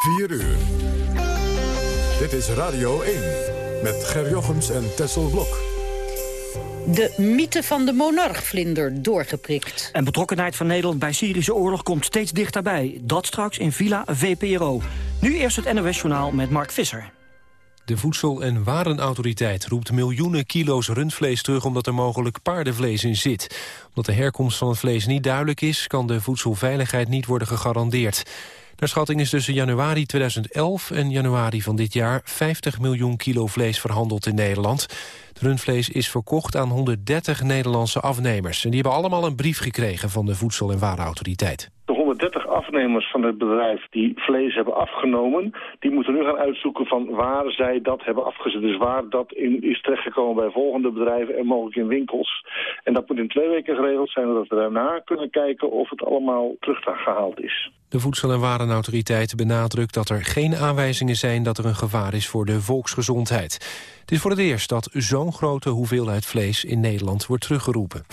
4 uur. Dit is Radio 1 met Ger Jochems en Tessel Blok. De mythe van de monarchvlinder doorgeprikt. En betrokkenheid van Nederland bij Syrische oorlog komt steeds dichterbij. Dat straks in Villa VPRO. Nu eerst het NOS-journaal met Mark Visser. De Voedsel- en Warenautoriteit roept miljoenen kilo's rundvlees terug... omdat er mogelijk paardenvlees in zit. Omdat de herkomst van het vlees niet duidelijk is... kan de voedselveiligheid niet worden gegarandeerd. Naar schatting is tussen januari 2011 en januari van dit jaar... 50 miljoen kilo vlees verhandeld in Nederland. Het rundvlees is verkocht aan 130 Nederlandse afnemers. En die hebben allemaal een brief gekregen van de Voedsel- en Warenautoriteit. 130 afnemers van het bedrijf die vlees hebben afgenomen... die moeten nu gaan uitzoeken van waar zij dat hebben afgezet. Dus waar dat in is terechtgekomen bij volgende bedrijven en mogelijk in winkels. En dat moet in twee weken geregeld zijn... zodat we daarna kunnen kijken of het allemaal teruggehaald is. De Voedsel- en Warenautoriteit benadrukt dat er geen aanwijzingen zijn... dat er een gevaar is voor de volksgezondheid. Het is voor het eerst dat zo'n grote hoeveelheid vlees in Nederland wordt teruggeroepen.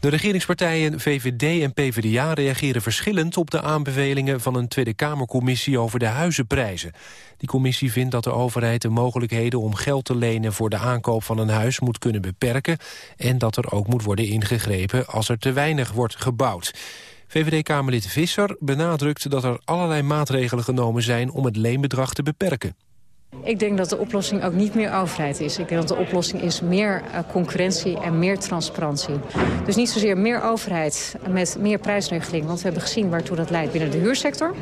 De regeringspartijen VVD en PvdA reageren verschillend op de aanbevelingen van een Tweede Kamercommissie over de huizenprijzen. Die commissie vindt dat de overheid de mogelijkheden om geld te lenen voor de aankoop van een huis moet kunnen beperken en dat er ook moet worden ingegrepen als er te weinig wordt gebouwd. VVD-Kamerlid Visser benadrukt dat er allerlei maatregelen genomen zijn om het leenbedrag te beperken. Ik denk dat de oplossing ook niet meer overheid is. Ik denk dat de oplossing is meer uh, concurrentie en meer transparantie. Dus niet zozeer meer overheid met meer prijsregeling. Want we hebben gezien waartoe dat leidt binnen de huursector.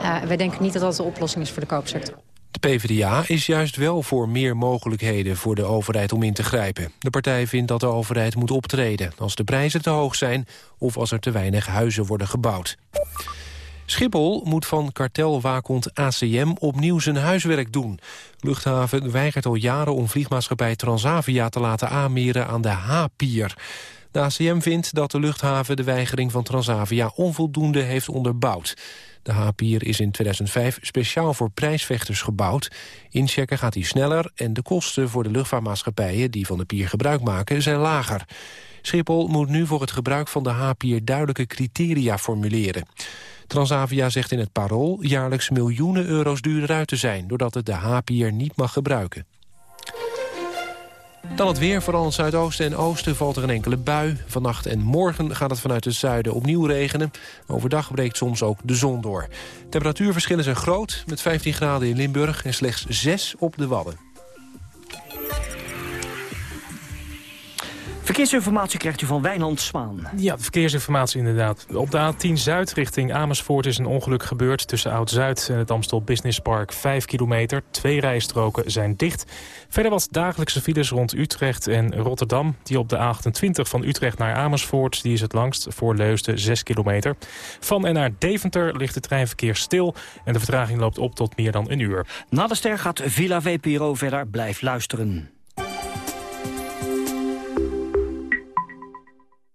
Uh, wij denken niet dat dat de oplossing is voor de koopsector. De PvdA is juist wel voor meer mogelijkheden voor de overheid om in te grijpen. De partij vindt dat de overheid moet optreden als de prijzen te hoog zijn... of als er te weinig huizen worden gebouwd. Schiphol moet van kartelwaakhond ACM opnieuw zijn huiswerk doen. Luchthaven weigert al jaren om vliegmaatschappij Transavia te laten aanmeren aan de H-pier. De ACM vindt dat de luchthaven de weigering van Transavia onvoldoende heeft onderbouwd. De H-pier is in 2005 speciaal voor prijsvechters gebouwd. Inchecken gaat hij sneller en de kosten voor de luchtvaartmaatschappijen die van de pier gebruik maken zijn lager. Schiphol moet nu voor het gebruik van de H-pier duidelijke criteria formuleren. Transavia zegt in het parool jaarlijks miljoenen euro's duurder uit te zijn... doordat het de H-pier niet mag gebruiken. Dan het weer, vooral in het zuidoosten en oosten valt er een enkele bui. Vannacht en morgen gaat het vanuit het zuiden opnieuw regenen. Overdag breekt soms ook de zon door. Temperatuurverschillen zijn groot, met 15 graden in Limburg... en slechts 6 op de Wadden. Verkeersinformatie krijgt u van Wijnand Zwaan. Ja, verkeersinformatie inderdaad. Op de A10 Zuid richting Amersfoort is een ongeluk gebeurd... tussen Oud-Zuid en het Amstel Business Park. 5 kilometer, twee rijstroken zijn dicht. Verder was dagelijkse files rond Utrecht en Rotterdam. Die op de A28 van Utrecht naar Amersfoort... die is het langst voor Leusden 6 kilometer. Van en naar Deventer ligt het treinverkeer stil... en de vertraging loopt op tot meer dan een uur. Na de ster gaat Villa VPRO verder. Blijf luisteren.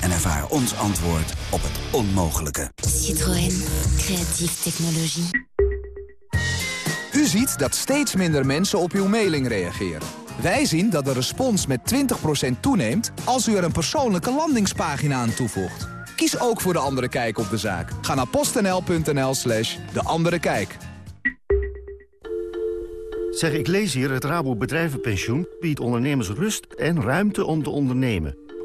en ervaar ons antwoord op het onmogelijke. Citroën, creatieve technologie. U ziet dat steeds minder mensen op uw mailing reageren. Wij zien dat de respons met 20% toeneemt als u er een persoonlijke landingspagina aan toevoegt. Kies ook voor De Andere Kijk op de zaak. Ga naar postnl.nl slash De Andere Kijk. Zeg, ik lees hier het Rabo Bedrijvenpensioen biedt ondernemers rust en ruimte om te ondernemen.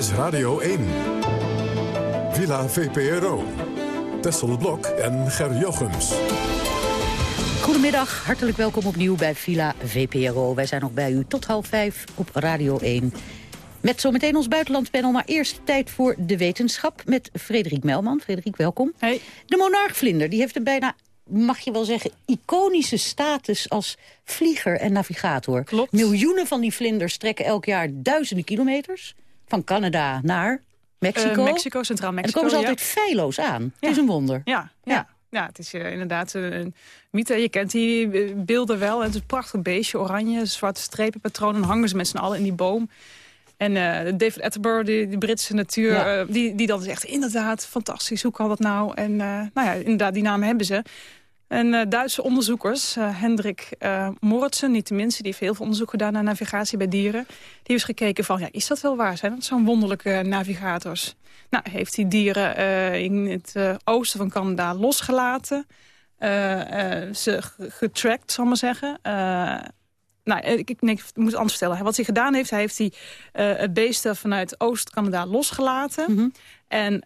Is Radio 1. Villa VPRO. Tessel Blok en Ger Jochems. Goedemiddag, hartelijk welkom opnieuw bij Villa VPRO. Wij zijn nog bij u tot half vijf op Radio 1. Met zometeen ons buitenlandpanel, maar eerst tijd voor de wetenschap... met Frederik Melman. Frederik, welkom. Hey. De monarchvlinder die heeft een bijna, mag je wel zeggen... iconische status als vlieger en navigator. Klopt. Miljoenen van die vlinders trekken elk jaar duizenden kilometers... van Canada naar Mexico. Uh, Mexico, Centraal Mexico, En komen ze ja. altijd feilloos aan. Ja. Het is een wonder. Ja, ja. ja. het is uh, inderdaad een, een mythe. Je kent die uh, beelden wel. Het is een prachtig beestje, oranje, zwarte strepenpatroon. En hangen ze met z'n allen in die boom. En uh, David Attenborough, die, die Britse natuur, Ja. uh, die, die dan zegt... inderdaad, fantastisch, hoe kan dat nou? En nou ja, inderdaad, die naam hebben ze. En uh, Duitse onderzoekers, uh, Hendrik uh, Moritsen, niet tenminste... die heeft heel veel onderzoek gedaan naar navigatie bij dieren. Die heeft gezegd van, ja, is dat wel waar? Zijn dat zo'n wonderlijke navigators? Nou, heeft die dieren in het oosten van Canada losgelaten. Ze getrackt, zal ik maar zeggen. Nou, ik, ik, nee, ik moet het anders vertellen. Wat hij gedaan heeft, hij heeft die beesten vanuit Oost-Canada losgelaten. Mhm. Mm -hmm. En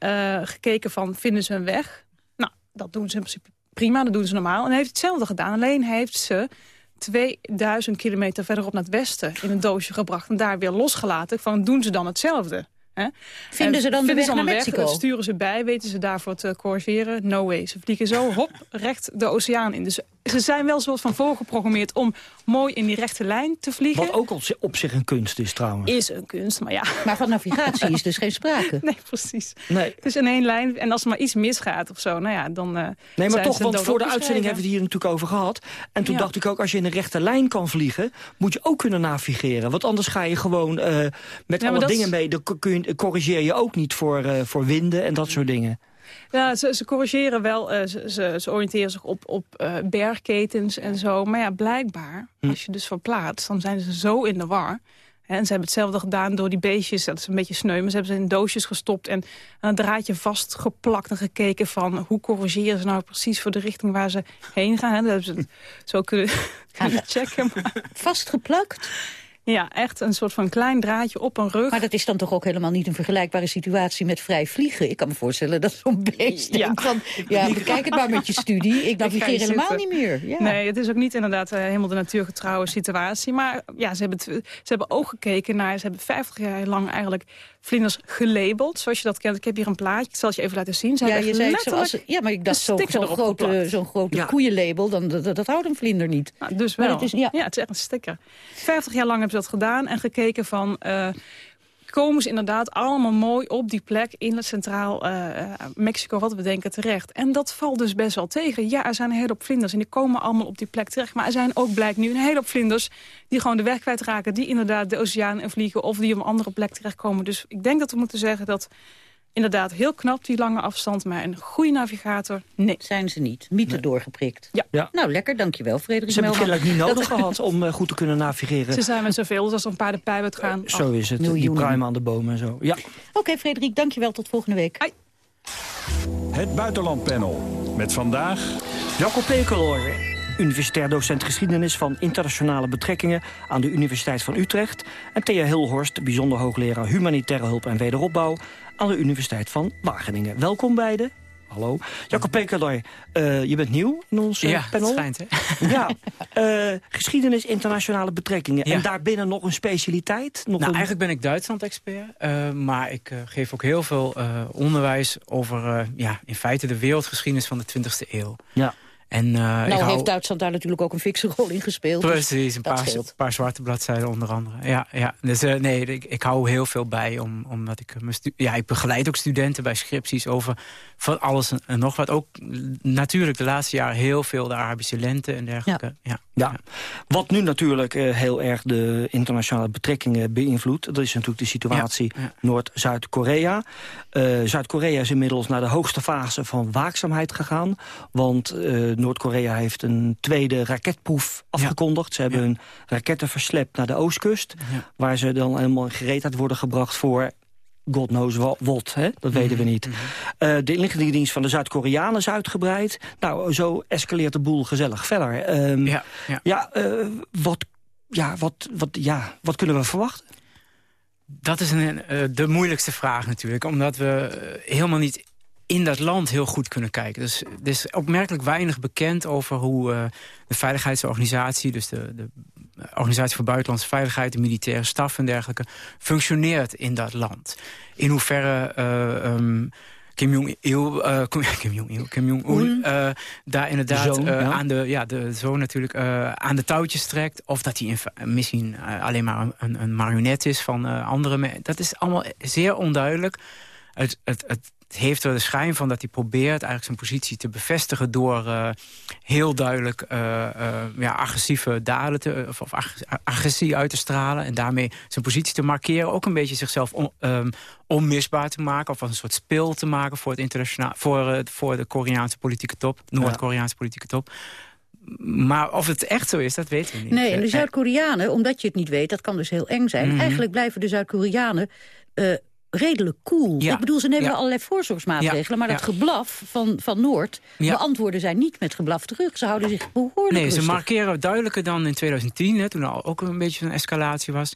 gekeken van, vinden ze een weg? Nou, dat doen ze in principe prima, dat doen ze normaal. En heeft hetzelfde gedaan, alleen heeft ze 2000 kilometer verderop naar het westen in een doosje gebracht en daar weer losgelaten. Van doen ze dan hetzelfde? Hè? Vinden ze dan de weg naar weg, Mexico? sturen ze bij, weten ze daarvoor te corrigeren? No way. Ze vliegen zo hop, recht de oceaan in. Dus ze zijn wel soort van voorgeprogrammeerd om mooi in die rechte lijn te vliegen. Wat ook op, zi- op zich een kunst is trouwens. Is een kunst, maar ja. Maar van navigatie is dus geen sprake. Nee, precies. Nee. Het is in één lijn. En als er maar iets misgaat of zo, nou ja, dan uh, Nee, maar zijn toch, ze want voor de uitzending hebben we het hier natuurlijk over gehad. En toen Ja. dacht ik ook, als je in een rechte lijn kan vliegen... moet je ook kunnen navigeren. Want anders ga je gewoon uh, met alle dingen is- mee... dan kun je, corrigeer je ook niet voor, uh, voor winden en dat soort dingen. Ja, ze, ze corrigeren wel, uh, ze, ze, ze oriënteren zich op, op uh, bergketens en zo. Maar ja, blijkbaar, Hm. als je dus verplaatst, dan zijn ze zo in de war. En ze hebben hetzelfde gedaan door die beestjes. Dat is een beetje sneu, maar ze hebben ze in doosjes gestopt... en aan een draadje vastgeplakt en gekeken van... hoe corrigeren ze nou precies voor de richting waar ze heen gaan. Hè? Dat hebben ze het zo kunnen, kunnen checken. Maar, Vastgeplakt? Ja, echt een soort van klein draadje op een rug. Maar dat is dan toch ook helemaal niet een vergelijkbare situatie met vrij vliegen? Ik kan me voorstellen dat zo'n beest Ja. denkt van... ja, bekijk het maar met je studie, ik navigeer helemaal niet meer. Ja. Nee, het is ook niet inderdaad uh, helemaal de natuurgetrouwe situatie. Maar ja, ze hebben, ze hebben ook gekeken naar... ze hebben 50 jaar lang eigenlijk vlinders gelabeld. Zoals je dat kent. Ik heb hier een plaatje, ik zal het je even laten zien. Ze Ja, hebben je zei zoals, ja, maar ik dacht zo'n sticker zo grote, grote Ja. koeienlabel, dan, dat, dat houdt een vlinder niet. Nou, dus Maar wel. het is- ja. het is echt een sticker. 50 jaar lang hebben ze dat gedaan en gekeken van... eh, komen ze inderdaad allemaal mooi op die plek in het centraal eh, eh, Mexico, wat we denken, terecht. En dat valt dus best wel tegen. Ja, er zijn een hele hoop vlinders en die komen allemaal op die plek terecht. Maar er zijn ook, blijkt nu, een hele hoop vlinders die gewoon de weg kwijtraken. Die inderdaad de oceaan in vliegen of die op een andere plek terechtkomen. Dus ik denk dat we moeten zeggen dat inderdaad heel knap die lange afstand. Maar een goede navigator, nee. Zijn ze niet. Mythe doorgeprikt. Ja. Ja. Nou, lekker, dankjewel Frederik Ze hebben kennelijk niet nodig gehad om uh, goed te kunnen navigeren. Ze zijn met zoveel, als er een paar de pijp uitgaan. Zo is het, die miljoenen. pruimen aan de bomen en zo. Ja. Oké, Frederik, dankjewel. Tot volgende week. Ai. Het Buitenlandpanel. Met vandaag... Jacob Pekeloor, universitair docent geschiedenis van internationale betrekkingen aan de Universiteit van Utrecht. En Thea Hilhorst, bijzonder hoogleraar humanitaire hulp en wederopbouw aan de Universiteit van Wageningen. Welkom beiden. Hallo. Jacob Pekeloor, uh, je bent nieuw in ons uh, ja, panel. Ja, schijnt, hè? Ja, uh, geschiedenis, internationale betrekkingen. Ja. En daarbinnen nog een specialiteit? Nog nou, een... eigenlijk ben ik Duitsland-expert. Maar ik geef ook heel veel onderwijs over ja, in feite de wereldgeschiedenis van de 20e eeuw. Ja. En, uh, nou ik hou... heeft Duitsland daar natuurlijk ook een fikse rol in gespeeld. Precies, dus een paar, paar, zwarte bladzijden onder andere. Ja, ja. Dus uh, nee, ik, ik hou heel veel bij, om, omdat ik... Ja, ik begeleid ook studenten bij scripties over van alles en nog wat. Ook natuurlijk de laatste jaren heel veel de Arabische lente en dergelijke. Ja. Ja. ja. Wat nu natuurlijk uh, heel erg de internationale betrekkingen beïnvloedt... dat is natuurlijk de situatie ja. Noord-Zuid-Korea. Uh, Zuid-Korea is inmiddels naar de hoogste fase van waakzaamheid gegaan. Want uh, Noord-Korea heeft een tweede raketproef afgekondigd. Ja. Ze hebben hun raketten verslept naar de oostkust... waar ze dan helemaal in gereedheid worden gebracht voor God knows what, hè? dat weten we niet. Mm -hmm. uh, de inlichtingendienst van de Zuid-Koreanen is uitgebreid. Nou, zo escaleert de boel gezellig verder. Um, ja, ja. ja, uh, wat, ja, wat, wat, ja, wat kunnen we verwachten? Dat is een, uh, de moeilijkste vraag natuurlijk. Omdat we helemaal niet in dat land heel goed kunnen kijken. Dus er is opmerkelijk weinig bekend over hoe uh, de veiligheidsorganisatie... dus de, de Organisatie voor Buitenlandse Veiligheid, de militaire staf en dergelijke... functioneert in dat land. In hoeverre... Uh, um, Kim Jong-il, uh, Kim Jong-il, Kim Jong-un, uh, daar inderdaad zoon, uh, ja. aan de, ja, de zoon natuurlijk aan de touwtjes trekt. Of dat hij misschien alleen maar een, een marionet is van andere Dat is allemaal zeer onduidelijk. Het, het, het het heeft er de schijn van dat hij probeert eigenlijk zijn positie te bevestigen... door uh, heel duidelijk uh, uh, ja, agressieve daden te, of, of agressie uit te stralen... en daarmee zijn positie te markeren. Ook een beetje zichzelf on, um, onmisbaar te maken... of als een soort spil te maken voor, het internationaal, voor, voor de Koreaanse politieke top. Noord-Koreaanse politieke top. Maar of het echt zo is, dat weten we niet. Nee, en de Zuid-Koreanen, omdat je het niet weet... dat kan dus heel eng zijn. Mm -hmm. Eigenlijk blijven de Zuid-Koreanen redelijk cool. Ja. Ik bedoel, ze nemen Ja. allerlei voorzorgsmaatregelen... Maar dat geblaf van, van Noord beantwoorden zij niet met geblaf terug. Ze houden zich behoorlijk Nee, ze markeren duidelijker dan in 2010, hè, toen er ook een beetje een escalatie was,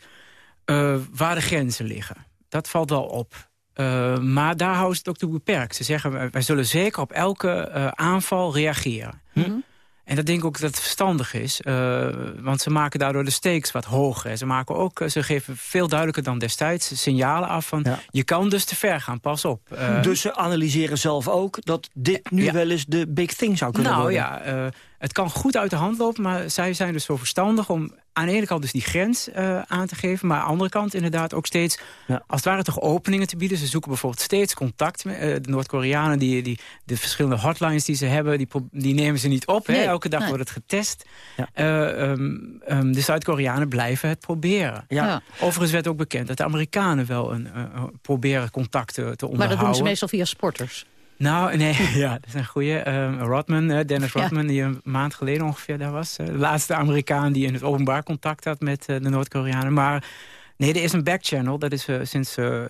eh, waar de grenzen liggen. Dat valt wel op. Eh, maar daar houden ze het ook toe beperkt. Ze zeggen, wij, zullen zeker op elke eh, aanval reageren. Mhm. En dat denk ik ook dat het verstandig is. eh, want ze maken daardoor de stakes wat hoger. Ze, maken ook, eh, ze geven veel duidelijker dan destijds signalen af van... je kan dus te ver gaan, pas op. Eh, dus ze analyseren zelf ook dat dit nu Ja. wel eens de big thing zou kunnen nou worden. ja, eh, het kan goed uit de hand lopen, maar zij zijn dus zo verstandig om aan de ene kant dus die grens eh, aan te geven, maar aan de andere kant inderdaad ook steeds, als het ware toch openingen te bieden. Ze zoeken bijvoorbeeld steeds contact met eh, de Noord-Koreanen, die, die, de verschillende hotlines die ze hebben, die, die nemen ze niet op. Hè? Elke dag nee. wordt het getest. Eh, ehm, ehm, de Zuid-Koreanen blijven het proberen. Ja. Ja. Overigens werd ook bekend dat de Amerikanen wel een, proberen contacten te onderhouden. Maar dat doen ze meestal via sporters. Nou, nee, ja, dat is een goeie. Ehm, Rodman, Dennis Ja. Rodman, die een maand geleden ongeveer daar was. de laatste Amerikaan die in het openbaar contact had met eh, de Noord-Koreanen. Maar nee, er is een backchannel. Dat is eh, sinds eh,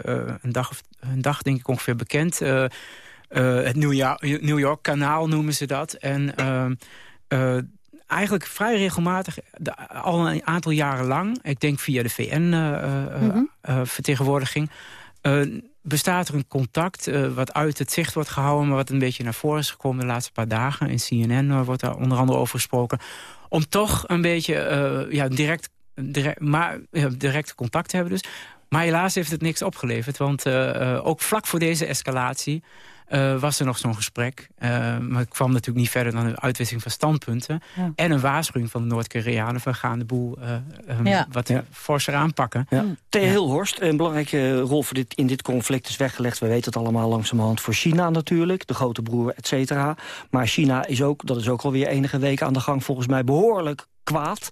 een, dag of, een dag denk ik ongeveer bekend. Eh, het New York, New York kanaal noemen ze dat. En ehm, eh, eigenlijk vrij regelmatig, al een aantal jaren lang... ik denk via de VN-vertegenwoordiging... Eh, bestaat er een contact eh, wat uit het zicht wordt gehouden... maar wat een beetje naar voren is gekomen de laatste paar dagen. In CNN eh, wordt daar onder andere over gesproken. Om toch een beetje eh, ja, direct, direct, maar, direct contact te hebben dus. Maar helaas heeft het niks opgeleverd. Want ook vlak voor deze escalatie eh, was er nog zo'n gesprek. Eh, maar het kwam natuurlijk niet verder dan een uitwisseling van standpunten. Ja. En een waarschuwing van de Noord-Koreanen... van gaan de boel eh, ehm, Ja. wat forser aanpakken. Ja. Theo Hilhorst, een belangrijke rol voor dit, in dit conflict is weggelegd. We weten het allemaal langzamerhand voor China natuurlijk. De grote broer, et cetera. Maar China is ook, dat is ook alweer enige weken aan de gang... volgens mij behoorlijk kwaad.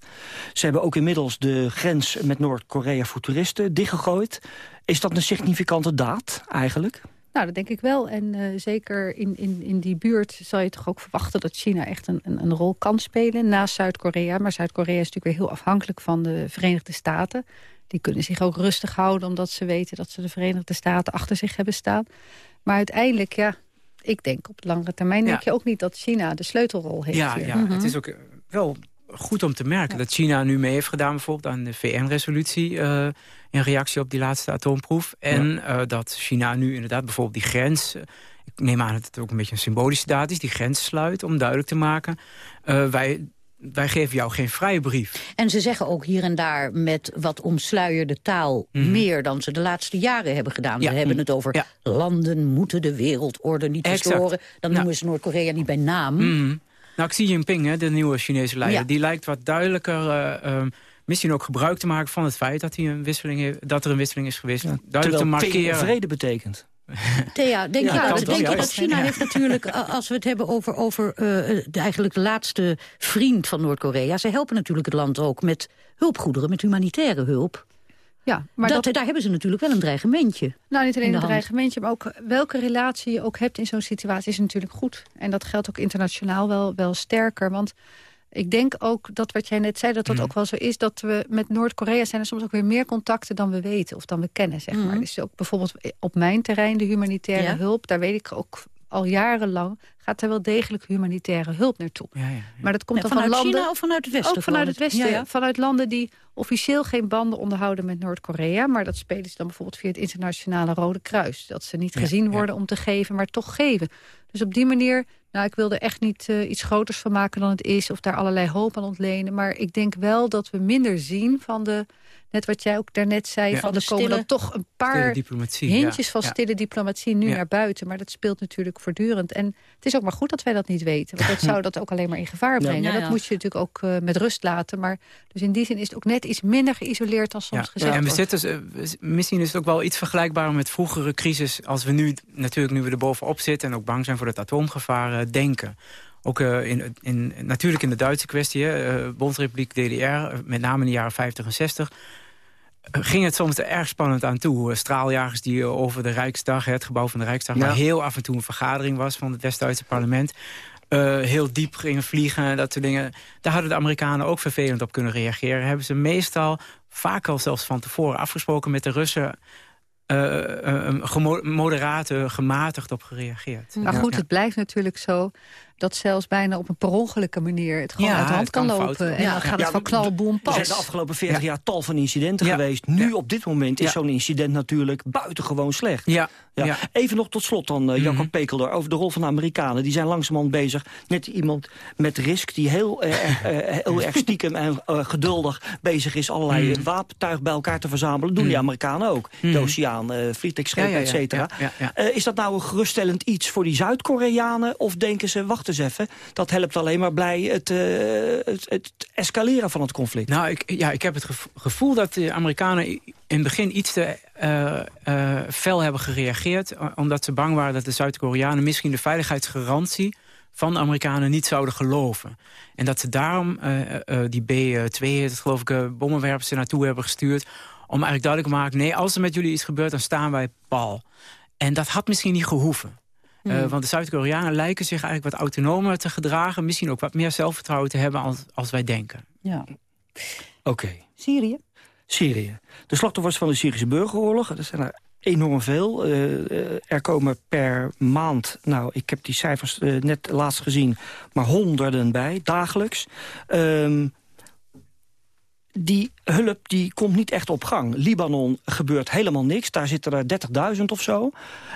Ze hebben ook inmiddels de grens met Noord-Korea voor toeristen dichtgegooid. Is dat een significante daad eigenlijk? Nou, dat denk ik wel. En eh, zeker in, in, in die buurt zal je toch ook verwachten... dat China echt een, een, een rol kan spelen naast Zuid-Korea. Maar Zuid-Korea is natuurlijk weer heel afhankelijk van de Verenigde Staten. Die kunnen zich ook rustig houden... omdat ze weten dat ze de Verenigde Staten achter zich hebben staan. Maar uiteindelijk, ja, ik denk op langere termijn... Ja. denk je ook niet dat China de sleutelrol heeft Ja, hier. ja. Mhm. het is ook eh, wel goed om te merken dat China nu mee heeft gedaan... bijvoorbeeld aan de VN-resolutie eh, in reactie op die laatste atoomproef. En eh, dat China nu inderdaad bijvoorbeeld die grens... eh, ik neem aan dat het ook een beetje een symbolische daad is... die grens sluit om duidelijk te maken... wij, wij geven jou geen vrije brief. En ze zeggen ook hier en daar met wat omsluierde taal... Mhm. meer dan ze de laatste jaren hebben gedaan. Ja. We hebben het over landen moeten de wereldorde niet verstoren. Dan Ja. noemen ze Noord-Korea niet bij naam. Mhm. Nou, Xi Jinping, hè, de nieuwe Chinese leider... Ja. die lijkt wat duidelijker... eh, ehm, Misschien ook gebruik te maken van het feit dat, hij een wisseling heeft, dat er een wisseling is geweest. Duidelijk te markeren. vrede betekent. Thea, denk Ja, Denk je dat. China Ja. heeft natuurlijk, als we het hebben over, over eh, de eigenlijk laatste vriend van Noord-Korea... ze helpen natuurlijk het land ook met hulpgoederen, met humanitaire hulp. Ja, maar dat, dat- daar hebben ze natuurlijk wel een dreigementje. Nou, niet alleen een hand. dreigementje, maar ook welke relatie je ook hebt in zo'n situatie is natuurlijk goed. En dat geldt ook internationaal wel, wel sterker. Want ik denk ook dat wat jij net zei, dat dat Mhm. ook wel zo is... dat we met Noord-Korea zijn er soms ook weer meer contacten dan we weten of dan we kennen, zeg maar. Mhm. Dus ook bijvoorbeeld op mijn terrein, de humanitaire Ja. hulp, daar weet ik ook al jarenlang gaat er wel degelijk humanitaire hulp naartoe. Ja, ja, Maar dat komt dan van vanuit landen... China of vanuit het Westen Ook vanuit het? Westen. Ja, ja. Vanuit landen die officieel geen banden onderhouden met Noord-Korea. Maar dat spelen ze dan bijvoorbeeld via het internationale Rode Kruis. Dat ze niet Ja, gezien ja. worden om te geven, maar toch geven. Dus op die manier, nou ik wil er echt niet eh, iets groters van maken dan het is. Of daar allerlei hoop aan ontlenen. Maar ik denk wel dat we minder zien van de... Net wat jij ook daarnet zei, Ja. van de er komen dan toch een paar diplomatie, hintjes ja. van Ja. stille diplomatie nu Ja. naar buiten. Maar dat speelt natuurlijk voortdurend. En het is ook maar goed dat wij dat niet weten. Want dat zou dat ook alleen maar in gevaar brengen. Ja, ja. Dat moet je natuurlijk ook eh, met rust laten. Maar dus in die zin is het ook net iets minder geïsoleerd dan soms gezegd en we wordt. zitten, eh, misschien is het ook wel iets vergelijkbaar met vroegere crisis... als we nu, natuurlijk nu we er bovenop zitten... en ook bang zijn voor het atoomgevaar, eh, denken. Ook eh, in, in, natuurlijk in de Duitse kwestie, hè, eh, Bondsrepubliek DDR... met name in de jaren 50 en 60... ging het soms er erg spannend aan toe. Eh, Straaljagers die eh, over de Rijksdag, het gebouw van de Rijksdag... Ja. waar heel af en toe een vergadering was van het West-Duitse parlement... eh, heel diep gingen vliegen en dat soort dingen. Daar hadden de Amerikanen ook vervelend op kunnen reageren. Hebben ze meestal, vaak al zelfs van tevoren afgesproken met de Russen... eh, eh, moderate, gematigd op gereageerd. Maar goed, Ja. het blijft natuurlijk zo dat zelfs bijna op een per ongelukke manier het gewoon Ja, uit de hand kan kan lopen. fout. En Ja. dan gaat Ja, het van we- knal, boom, Er zijn pas. de afgelopen 40 Ja. jaar tal van incidenten Ja. geweest. Nu Ja. op dit moment is Ja. zo'n incident natuurlijk buitengewoon slecht. Ja, Ja. ja. Even nog tot slot dan, eh, Jacob. Pekelder, over de rol van de Amerikanen. Die zijn langzamerhand bezig. Net iemand met risk die heel, eh, erg, eh, heel erg stiekem en eh, geduldig bezig is... allerlei Mhm. wapentuig bij elkaar te verzamelen. Doen die Mhm. Amerikanen ook. De Mhm. oceaan, eh vliegtuigschepen, Ja, ja, et cetera. ja, ja, ja. Eh, is dat nou een geruststellend iets voor die Zuid-Koreanen? Of denken ze, wacht eens even, dat helpt alleen maar bij het, eh, het, het escaleren van het conflict? Nou, ik, ja, ik heb het gevo- gevoel dat de Amerikanen in het begin iets te eh, eh, fel hebben gereageerd. Omdat ze bang waren dat de Zuid-Koreanen misschien de veiligheidsgarantie van de Amerikanen niet zouden geloven. En dat ze daarom die B-2, heet het geloof ik, bommenwerpers er naartoe hebben gestuurd. Om eigenlijk duidelijk te maken, nee, als er met jullie iets gebeurt, dan staan wij pal. En dat had misschien niet gehoeven. Eh, Hmm. want de Zuid-Koreanen lijken zich eigenlijk wat autonomer te gedragen. Misschien ook wat meer zelfvertrouwen te hebben als, als wij denken. Ja. Oké. Syrië? Syrië. De slachtoffers van de Syrische burgeroorlog, dat zijn er enorm veel. Eh, eh, er komen per maand, nou, ik heb die cijfers net laatst gezien... maar honderden bij, dagelijks. Ehm, die hulp die komt niet echt op gang. Libanon gebeurt helemaal niks. Daar zitten er 30.000 of zo.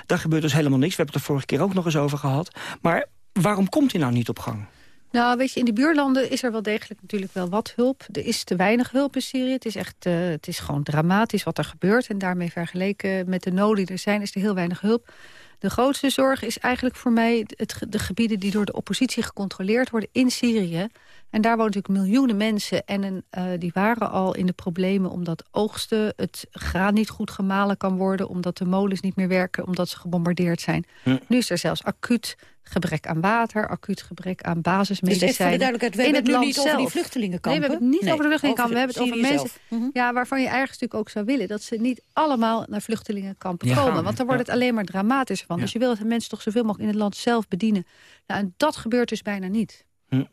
Daar gebeurt dus helemaal niks. We hebben het er vorige keer ook nog eens over gehad. Maar waarom komt die nou niet op gang? Nou, weet je, in die buurlanden is er wel degelijk natuurlijk wel wat hulp. Er is te weinig hulp in Syrië. Het is echt, eh, het is gewoon dramatisch wat er gebeurt. En daarmee vergeleken met de noden die er zijn, is er heel weinig hulp. De grootste zorg is eigenlijk voor mij het, de gebieden die door de oppositie gecontroleerd worden in Syrië. En daar wonen natuurlijk miljoenen mensen. En een, eh, die waren al in de problemen omdat oogsten, het graan niet goed gemalen kan worden. Omdat de molens niet meer werken, omdat ze gebombardeerd zijn. Hm. Nu is er zelfs acuut gebrek aan water, acuut gebrek aan Dus basismedicijnen. even voor de duidelijkheid, we in hebben het het nu land niet over die vluchtelingenkampen. Nee, we hebben het niet Nee, over de vluchtelingenkampen. We hebben het over mensen. Mhm. ja, waarvan je ergens natuurlijk ook zou willen... dat ze niet allemaal naar vluchtelingenkampen Ja. komen. Want dan wordt Ja. het alleen maar dramatischer van. Ja. Dus je wil dat de mensen toch zoveel mogelijk in het land zelf bedienen. Nou, en dat gebeurt dus bijna niet.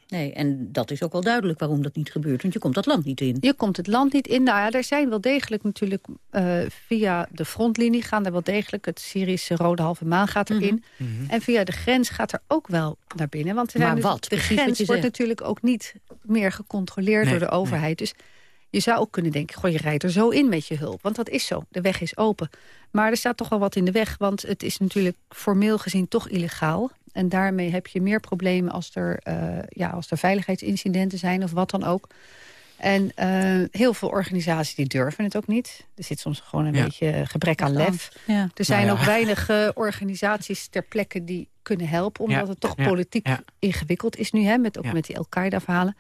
Nee, en dat is ook wel duidelijk waarom dat niet gebeurt. Want je komt dat land niet in. Je komt het land niet in. Nou ja, er zijn wel degelijk natuurlijk eh, via de frontlinie... gaan er wel degelijk, het Syrische Rode Halve Maan gaat erin. Mhm. En via de grens gaat er ook wel naar binnen. Want er Maar zijn wat? de wat grens wordt zegt. natuurlijk ook niet meer gecontroleerd Nee, door de overheid. Dus je zou ook kunnen denken, goh, je rijdt er zo in met je hulp. Want dat is zo, de weg is open. Maar er staat toch wel wat in de weg, want het is natuurlijk formeel gezien toch illegaal. En daarmee heb je meer problemen als er, eh, ja, als er veiligheidsincidenten zijn of wat dan ook. En eh, heel veel organisaties die durven het ook niet. Er zit soms gewoon een Ja. beetje gebrek aan lef. Ja. Er zijn Nou ja. ook weinig eh, organisaties ter plekke die kunnen helpen. Omdat Ja, het toch ja, politiek ja. ingewikkeld is nu. Hè, met, ook Ja. met die Al-Qaeda-verhalen.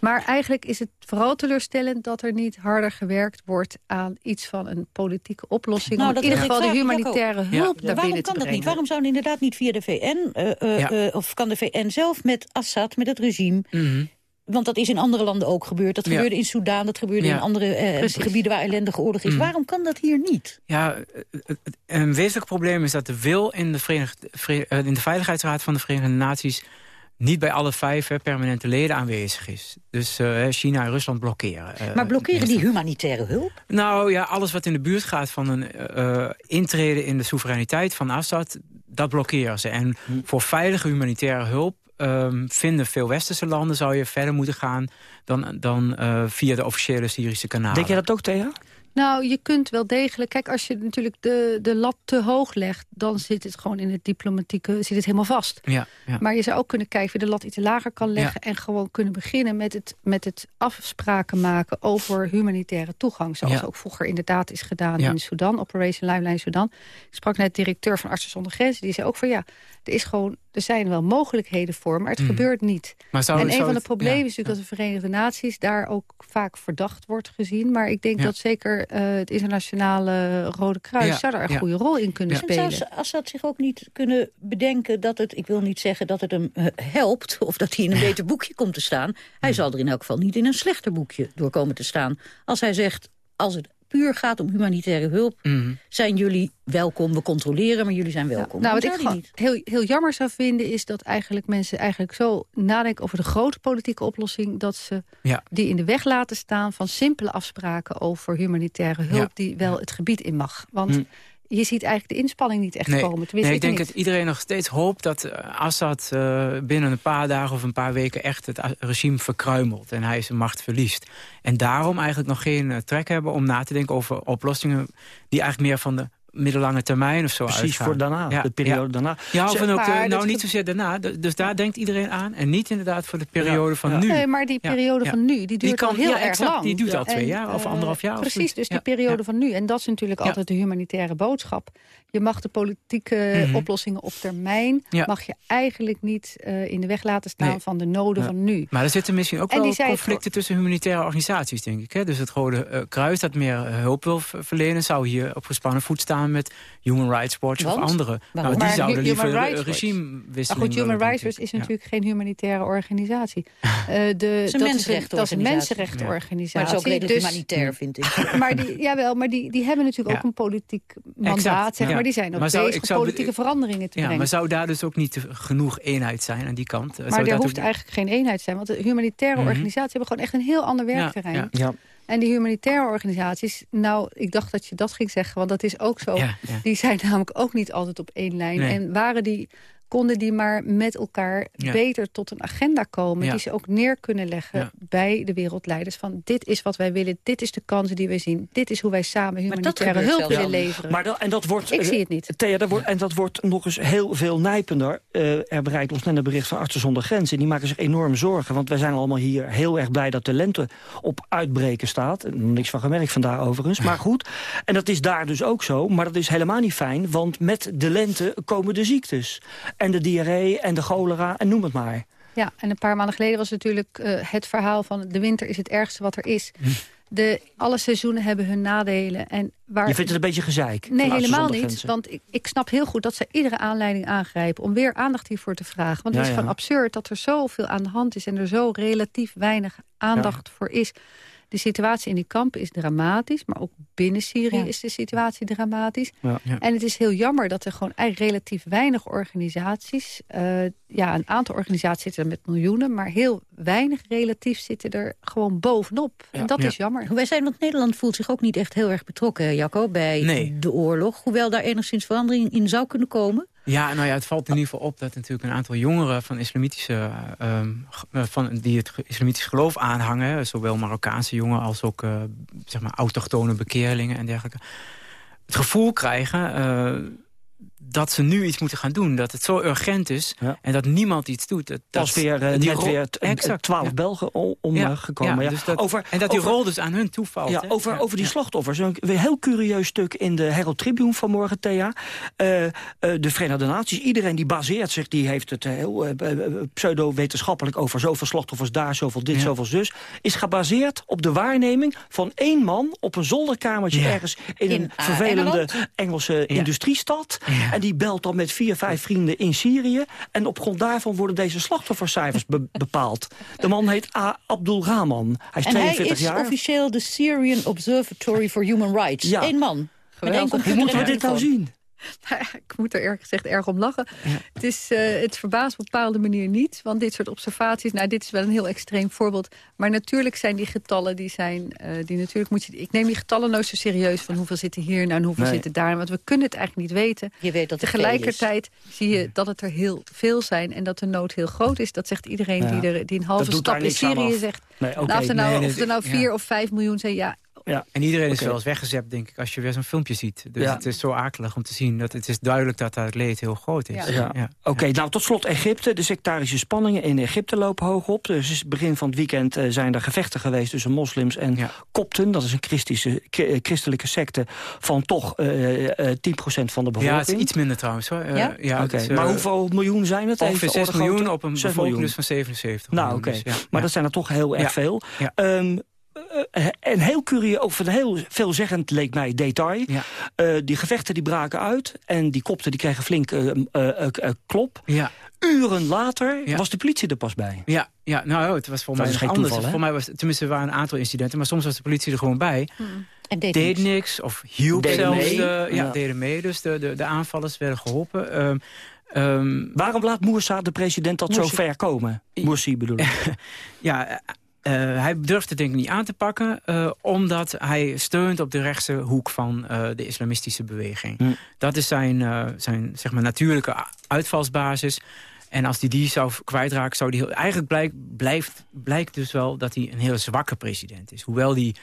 Maar eigenlijk is het vooral teleurstellend dat er niet harder gewerkt wordt aan iets van een politieke oplossing. Nou, om in ieder geval de humanitaire hulp naar Waarom binnen kan dat brengen. niet? Waarom zou inderdaad niet via de VN... eh, eh, Ja. eh, of kan de VN zelf met Assad, met het regime... Mhm. Want dat is in andere landen ook gebeurd. Dat Ja. gebeurde in Soedan, dat gebeurde Ja. in andere eh, gebieden waar ellendige oorlog is. Mm. Waarom kan dat hier niet? Ja, eh, eh, een wezenlijk probleem is dat de wil in de, Verenigde, Vere- eh, in de Veiligheidsraad van de Verenigde Naties... niet bij alle vijf hè, permanente leden aanwezig is. Dus China en Rusland blokkeren. Maar blokkeren die humanitaire hulp? Nou ja, alles wat in de buurt gaat van een eh, intreden in de soevereiniteit van Assad... dat blokkeren ze. En Hm. voor veilige humanitaire hulp ehm, vinden veel westerse landen... zou je verder moeten gaan dan, dan eh, via de officiële Syrische kanalen. Denk je dat ook, Thea? Nou, je kunt wel degelijk... Kijk, als je natuurlijk de, de lat te hoog legt... dan zit het gewoon in het diplomatieke... zit het helemaal vast. Ja, ja. Maar je zou ook kunnen kijken of je de lat iets lager kan leggen... en gewoon kunnen beginnen met het, met het afspraken maken... over humanitaire toegang. Zoals Ja. ook vroeger inderdaad is gedaan Ja. in Sudan. Operation Lifeline Sudan. Ik sprak net de directeur van Artsen zonder Grenzen. Die zei ook van ja, er, is gewoon, er zijn wel mogelijkheden voor... maar het Mhm. gebeurt niet. Maar zou- en een zou van de problemen ja, is natuurlijk dat de Verenigde Naties... daar ook vaak verdacht wordt gezien. Maar ik denk Ja. dat zeker eh, het internationale Rode Kruis... Ja, zou daar een ja. goede rol in kunnen En spelen. zou Assad zich ook niet kunnen bedenken dat het... ik wil niet zeggen dat het hem eh, helpt... of dat hij in een beter boekje komt te staan. Hij zal er in elk geval niet in een slechter boekje door komen te staan. Als hij zegt, als het puur gaat om humanitaire hulp... Mhm. zijn jullie welkom, we controleren, maar jullie zijn welkom. Nou, wat ik heel, heel jammer zou vinden... is dat eigenlijk mensen eigenlijk zo nadenken over de grote politieke oplossing... dat ze Ja. die in de weg laten staan van simpele afspraken... over humanitaire hulp Ja. die wel het gebied in mag. Want Hm. Je ziet eigenlijk de inspanning niet echt Nee, komen. Tenminste, nee, ik denk niet. dat iedereen nog steeds hoopt dat eh, Assad eh, binnen een paar dagen of een paar weken echt het regime verkruimelt en hij zijn macht verliest. En daarom eigenlijk nog geen eh, trek hebben om na te denken over oplossingen die eigenlijk meer van de middellange termijn of zo Precies, uitgaan. voor daarna, de periode daarna. Ja, of dan ook, maar nou niet zozeer daarna, dus daar denkt iedereen aan. En niet inderdaad voor de periode van nu. Nee, maar die Ja, periode ja. van nu, die duurt kan, al heel ja, erg exact, lang. Die duurt al twee En, jaar of eh, anderhalf jaar. Precies, dus Ja, die periode ja. van nu. En dat is natuurlijk Ja. altijd de humanitaire boodschap. Je mag de politieke Mhm. oplossingen op termijn... Ja. mag je eigenlijk niet eh, in de weg laten staan Nee. van de noden Ja. van nu. Maar er zitten misschien ook En die wel het conflicten tussen humanitaire organisaties, denk ik. Hè? Dus het Rode eh, Kruis dat meer eh, hulp wil verlenen... zou hier op gespannen voet staan met Human Rights Watch Want? of anderen. Waarom? Nou, die Maar zouden liever Watch- regimewisseling Maar goed, Human Rights Watch is Ja. natuurlijk geen humanitaire organisatie. Eh, de, is een dat is een mensenrechtenorganisatie. mensenrechtenorganisatie. Maar het is ook redelijk Dus- humanitair, vind ik. maar die, jawel, maar die, die hebben natuurlijk Ja. ook een politiek mandaat, Exact, zeg ja. Maar. Die zijn ook Maar zou- bezig zou- politieke veranderingen te Ja, brengen. maar zou daar dus ook niet genoeg eenheid zijn aan die kant? Zou Maar er dat hoeft ook- eigenlijk geen eenheid te zijn. Want de humanitaire Mhm. organisaties hebben gewoon echt een heel ander werkterrein. ja. Ja. En die humanitaire organisaties, nou, ik dacht dat je dat ging zeggen, want dat is ook zo. Die zijn namelijk ook niet altijd op één lijn. Nee. En waren die, konden die maar met elkaar Ja. beter tot een agenda komen... Ja. die ze ook neer kunnen leggen Ja. bij de wereldleiders. Van dit is wat wij willen, dit is de kansen die wij zien... dit is hoe wij samen humanitaire hulp willen leveren. Maar dat, en dat wordt, Ik eh, zie het niet. Thea, dat wordt, en dat wordt nog eens heel veel nijpender. Eh, er bereikt ons net een bericht van Artsen zonder Grenzen. Die maken zich enorm zorgen. Want wij zijn allemaal hier heel erg blij dat de lente op uitbreken staat. Er Niks van gemerkt vandaar overigens. Maar goed, en dat is daar dus ook zo. Maar dat is helemaal niet fijn. Want met de lente komen de ziektes. En de diarree en de cholera en noem het maar. Ja, en een paar maanden geleden was natuurlijk eh, het verhaal van... de winter is het ergste wat er is. Hm. De, alle seizoenen hebben hun nadelen. En waar, Je vindt het een beetje gezeik. Nee, helemaal niet. Want ik, ik snap heel goed dat ze iedere aanleiding aangrijpen... om weer aandacht hiervoor te vragen. Want het is ja. gewoon absurd dat er zoveel aan de hand is... en er zo relatief weinig aandacht voor is. De situatie in die kampen is dramatisch. Maar ook binnen Syrië Ja. is de situatie dramatisch. Ja. En het is heel jammer dat er gewoon eigenlijk relatief weinig organisaties... eh, ja, een aantal organisaties zitten er met miljoenen... maar heel weinig relatief zitten er gewoon bovenop. En dat Ja. is jammer. Wij zijn, want Nederland voelt zich ook niet echt heel erg betrokken, Jacco, bij Nee. de oorlog. Hoewel daar enigszins verandering in zou kunnen komen. Ja, nou ja, het valt in ieder geval op dat natuurlijk een aantal jongeren van islamitische, eh, ehm, eh, van, die het islamitisch geloof aanhangen, zowel Marokkaanse jongeren als ook eh, zeg maar autochtone bekeerlingen en dergelijke, het gevoel krijgen eh, dat ze nu iets moeten gaan doen. Dat het zo urgent is Ja. en dat niemand iets doet. Dat, Pas dat- weer, eh, die net rol- weer Exact, twaalf ja. Belgen omgekomen. Ja, dus dat- over, en dat die over- rol dus aan hun toevalt. Ja, hè? over, Ja, over die ja. slachtoffers. Een heel curieus stuk in de Herald Tribune vanmorgen, Thea. Eh, eh, de Verenigde Naties, iedereen die baseert zich... die heeft het eh, heel eh, eh, pseudo-wetenschappelijk over zoveel slachtoffers daar... zoveel dit, Ja. zoveel zus... is gebaseerd op de waarneming van één man... op een zolderkamertje Ja. ergens in, In, een vervelende Engeland? Engelse industriestad. Ja. En die belt dan met vier, vijf vrienden in Syrië. En op grond daarvan worden deze slachtoffercijfers be- bepaald. De man heet A. Abdul Rahman. Hij is En hij 42 is jaar. officieel de Syrian Observatory for Human Rights. Ja. Eén man. Hoe moeten we dit nou zien? Nou ja, ik moet er eerlijk gezegd erg om lachen. Het, is, uh, het verbaast op een bepaalde manier niet. Want dit soort observaties, nou dit is wel een heel extreem voorbeeld. Maar natuurlijk zijn die getallen, die zijn, uh, die natuurlijk moet je... Ik neem die getallen nooit zo serieus van hoeveel zitten hier nou en hoeveel nee. zitten daar. Want we kunnen het eigenlijk niet weten. Je weet dat Tegelijkertijd zie je dat het er heel veel zijn en dat de nood heel groot is. Dat zegt iedereen ja. die, er, die een halve stap in Syrië zegt. Nee, okay. nou, of er nou, nee, of er nou vier ja. of vijf miljoen zijn, ja, ja. En iedereen is okay. wel eens weggezept, denk ik, als je weer zo'n filmpje ziet. Dus ja. het is zo akelig om te zien dat het is duidelijk dat dat leed heel groot is. Ja. ja. ja. Oké, okay, nou tot slot Egypte. De sectarische spanningen in Egypte lopen hoog op. Dus begin van het weekend uh, zijn er gevechten geweest tussen moslims en kopten. Dat is een christische, christelijke secte van toch uh, uh, 10% van de bevolking. Ja, het is iets minder trouwens. Hoor. ja? ja okay. maar hoeveel miljoen zijn het? Ongeveer 6 miljoen op een bevolking dus van 77 Nou, oké. Dus, maar dat zijn er toch heel erg veel. Um, uh, een heel curieus, of een heel veelzeggend leek mij detail. Ja. Uh, die gevechten die braken uit en die kopten die kregen flink uh, klop. Ja. Uren later ja. was de politie er pas bij. Ja, ja nou het was voor mij geen anders. Toeval, voor mij was, tenminste, er waren een aantal incidenten, maar soms was de politie er gewoon bij. Hmm. En deed, deed niks. niks. of hielp deden zelfs. mee. De, ja, Ja. deden mee. Dus de, de, de aanvallers werden geholpen. Um, um, Waarom laat Moersa, de president, dat zo ver komen? Morsi bedoel ik. ja, uh, hij durft het denk ik niet aan te pakken... Uh, omdat hij steunt op de rechtse hoek van uh, de islamistische beweging. Hm. Dat is zijn, zijn zeg maar, natuurlijke uitvalsbasis. En als hij die, die zou kwijtraken, zou die heel... Eigenlijk blijkt, blijft, blijkt dus wel dat hij een heel zwakke president is. Hoewel die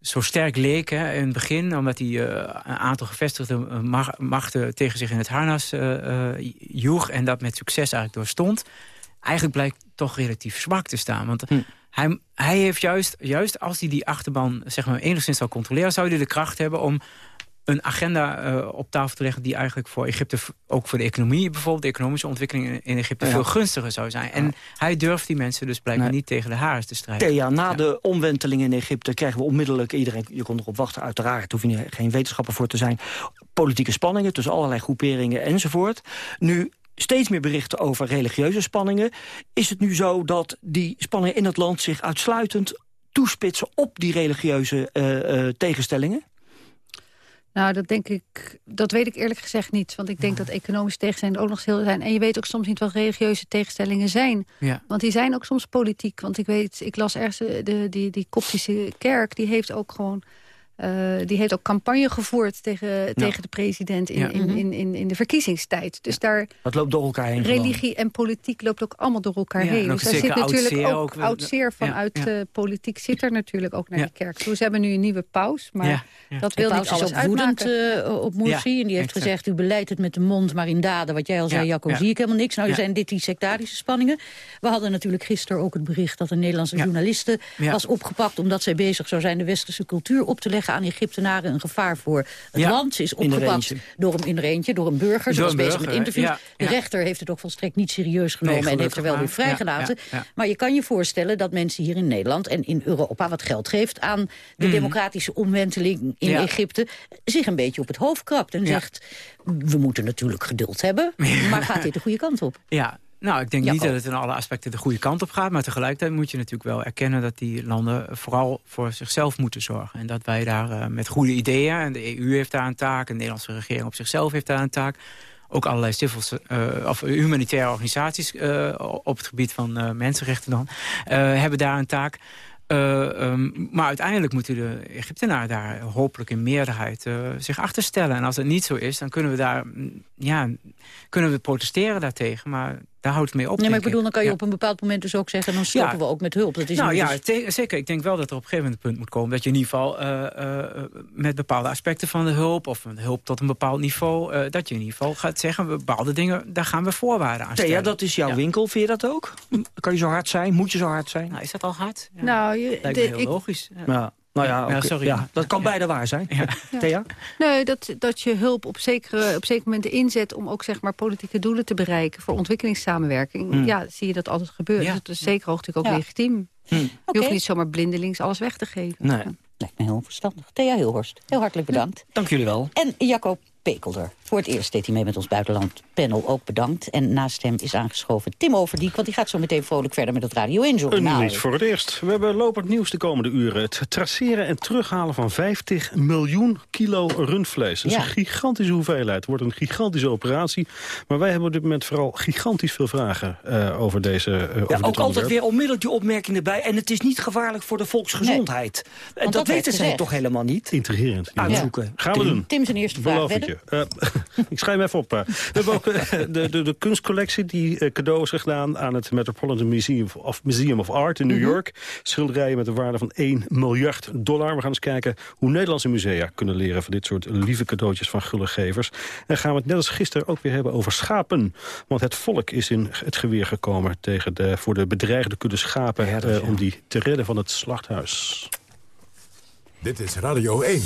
zo sterk leek hè, in het begin... omdat hij een aantal gevestigde machten tegen zich in het harnas joeg... en dat met succes eigenlijk doorstond... eigenlijk blijkt toch relatief zwak te staan. Want hm. hij, hij heeft juist, juist als hij die achterban zeg maar, enigszins zou controleren... zou hij de kracht hebben om een agenda uh, op tafel te leggen... die eigenlijk voor Egypte, ook voor de economie bijvoorbeeld... de economische ontwikkeling in Egypte ja. veel gunstiger zou zijn. En ja. hij durft die mensen dus blijkbaar nee. niet tegen de haren te strijden. Thea, na ja. de omwenteling in Egypte krijgen we onmiddellijk... iedereen, je kon erop wachten, uiteraard, hoef je geen wetenschapper voor te zijn... politieke spanningen tussen allerlei groeperingen enzovoort. Nu steeds meer berichten over religieuze spanningen. Is het nu zo dat die spanningen in het land zich uitsluitend toespitsen... op die religieuze uh, uh, tegenstellingen? Nou, dat denk ik, dat weet ik eerlijk gezegd niet. Want ik denk dat economische tegenstellingen ook nog heel zijn. En je weet ook soms niet wat religieuze tegenstellingen zijn. Ja. Want die zijn ook soms politiek. Want ik weet, ik las ergens, de, die, die koptische kerk, die heeft ook gewoon... Uh, die heeft ook campagne gevoerd tegen, ja. tegen de president in, ja. in, in, in, in de verkiezingstijd. Dus daar... Dat loopt door elkaar heen. Religie gewoon. en politiek loopt ook allemaal door elkaar ja, heen. Dus daar zit natuurlijk ook, ook oud zeer vanuit de politiek zit er natuurlijk ook naar de kerk. Dus ze hebben nu een nieuwe paus, maar dat wil niet alles is ook woedend uh, op Morsi. en die heeft exact. gezegd, u beleidt het met de mond, maar in daden. Wat jij al zei, Jacco, zie ik helemaal niks. Nou, zijn dit die sectarische spanningen. We hadden natuurlijk gisteren ook het bericht dat een Nederlandse journaliste was opgepakt... omdat zij bezig zou zijn de westerse cultuur op te leggen aan Egyptenaren een gevaar voor het ja, land. Ze is opgepakt door hem in er eentje, door een burger. Ze door was bezig burger, met interviews. ja, de rechter heeft het ook volstrekt niet serieus genomen... Nee, en heeft er wel weer vrijgelaten. Maar je kan je voorstellen dat mensen hier in Nederland en in Europa... wat geld geeft aan de mm. democratische omwenteling in Egypte... zich een beetje op het hoofd krabt en zegt... we moeten natuurlijk geduld hebben, maar gaat dit de goede kant op? Ja, nou, ik denk ja, niet dat het in alle aspecten de goede kant op gaat. Maar tegelijkertijd moet je natuurlijk wel erkennen dat die landen vooral voor zichzelf moeten zorgen. En dat wij daar uh, met goede ideeën, en de EU heeft daar een taak, en de Nederlandse regering op zichzelf heeft daar een taak. Ook allerlei civils, uh, of humanitaire organisaties uh, op het gebied van mensenrechten dan, hebben daar een taak. Um, maar uiteindelijk moeten de Egyptenaren daar hopelijk in meerderheid zich achterstellen. En als het niet zo is, dan kunnen we daar ja, kunnen we protesteren daartegen. Maar daar houdt het mee op. Ja, maar ik bedoel, dan kan je ja. op een bepaald moment dus ook zeggen... dan stoppen ja. we ook met hulp. Dat is nou ja, dus... zeker. Ik denk wel dat er op een gegeven moment een punt moet komen... dat je in ieder geval uh, met bepaalde aspecten van de hulp... of hulp tot een bepaald niveau... dat je in ieder geval gaat zeggen... bepaalde dingen, daar gaan we voorwaarden aan stellen. Ja, dat is jouw winkel. Vind je dat ook? Kan je zo hard zijn? Moet je zo hard zijn? Nou, is dat al hard? Nou, je, Lijkt me heel ik... logisch. Ja. Nou ja, ja, sorry. Ja, dat kan ja. beide waar zijn. Ja. Thea? Nee, dat, dat je hulp op zekere, op zekere momenten inzet... om ook zeg maar, politieke doelen te bereiken voor ontwikkelingssamenwerking. Hmm. Ja, zie je dat altijd gebeuren. Dus dat is zeker hoog natuurlijk ook legitiem. Hmm. Je okay. hoeft niet zomaar blindelings alles weg te geven. Nee. Lijkt me heel verstandig. Thea Hilhorst, heel hartelijk bedankt. Dank jullie wel. En Jacob Pekelder. Voor het eerst deed hij mee met ons buitenlandpanel. Ook bedankt. En naast hem is aangeschoven Tim Overdiek... want die gaat zo meteen vrolijk verder met het Radio 1 Journaal. Niet voor het eerst. We hebben lopend nieuws de komende uren. Het traceren en terughalen van 50 miljoen kilo rundvlees. Dat is Ja. een gigantische hoeveelheid. Het wordt een gigantische operatie. Maar wij hebben op dit moment vooral gigantisch veel vragen eh, over deze uh, Ja, ook altijd weer onmiddellijk die opmerking erbij. En het is niet gevaarlijk voor de volksgezondheid. En dat weten zij toch helemaal niet? Intrigerend. Uitzoeken. Gaan we doen. Tim zijn eerste vraag. Beloof ik wedden? je. Ik schrijf hem even op. eh. We hebben ook eh, de, de, de kunstcollectie die cadeau is gedaan... aan het Metropolitan Museum of, Museum of Art in New Mhm. York. Schilderijen met een waarde van 1 miljard dollar. We gaan eens kijken hoe Nederlandse musea kunnen leren... van dit soort lieve cadeautjes van gullegevers. En gaan we het net als gisteren ook weer hebben over schapen. Want het volk is in het geweer gekomen... Tegen de, voor de bedreigde kudde schapen... eh, om die te redden van het slachthuis. Dit is Radio 1.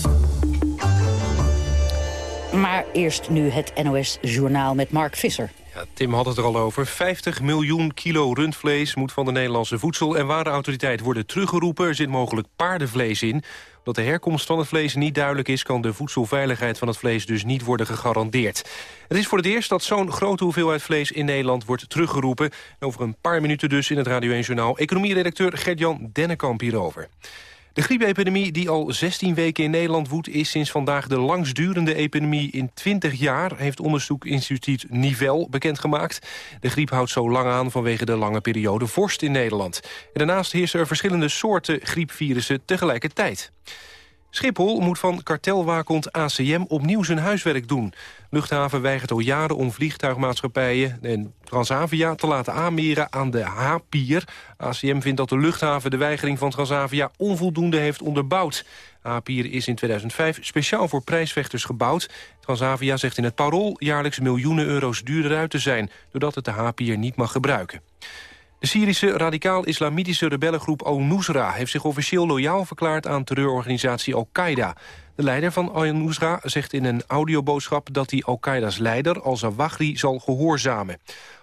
Maar eerst nu het NOS Journaal met Mark Visser. Ja, Tim had het er al over. 50 miljoen kilo rundvlees moet van de Nederlandse Voedsel- en Warenautoriteit worden teruggeroepen. Er zit mogelijk paardenvlees in. Omdat de herkomst van het vlees niet duidelijk is... kan de voedselveiligheid van het vlees dus niet worden gegarandeerd. Het is voor het eerst dat zo'n grote hoeveelheid vlees in Nederland wordt teruggeroepen. Over een paar minuten dus in het Radio 1-journaal. Economieredacteur Gert-Jan Dennekamp hierover. De griepepidemie die al 16 weken in Nederland woedt... is sinds vandaag de langstdurende epidemie in 20 jaar... heeft onderzoekinstituut Nivel bekendgemaakt. De griep houdt zo lang aan vanwege de lange periode vorst in Nederland. En daarnaast heersen er verschillende soorten griepvirussen tegelijkertijd. Schiphol moet van kartelwaakhond ACM opnieuw zijn huiswerk doen. Luchthaven weigert al jaren om vliegtuigmaatschappijen en Transavia te laten aanmeren aan de H-pier. ACM vindt dat de luchthaven de weigering van Transavia onvoldoende heeft onderbouwd. A-pier is in 2005 speciaal voor prijsvechters gebouwd. Transavia zegt in het parool jaarlijks miljoenen euro's duurder uit te zijn... doordat het de H-pier niet mag gebruiken. De Syrische radicaal-islamitische rebellengroep Al-Nusra... heeft zich officieel loyaal verklaard aan terreurorganisatie Al-Qaeda. De leider van Al-Nusra zegt in een audioboodschap... dat hij Al-Qaeda's leider al-Zawahri zal gehoorzamen.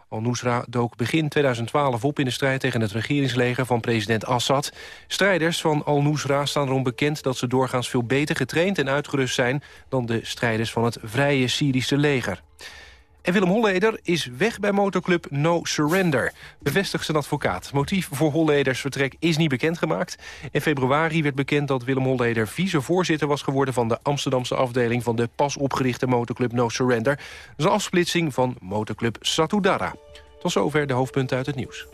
Al-Nusra dook begin 2012 op in de strijd tegen het regeringsleger van president Assad. Strijders van Al-Nusra staan erom bekend dat ze doorgaans veel beter getraind en uitgerust zijn... dan de strijders van het vrije Syrische leger. En Willem Holleder is weg bij motorclub No Surrender, bevestigt zijn advocaat. Motief voor Holleders vertrek is niet bekendgemaakt. In februari werd bekend dat Willem Holleder vicevoorzitter was geworden... van de Amsterdamse afdeling van de pas opgerichte motorclub No Surrender. Een afsplitsing van motorclub Satudara. Tot zover de hoofdpunten uit het nieuws.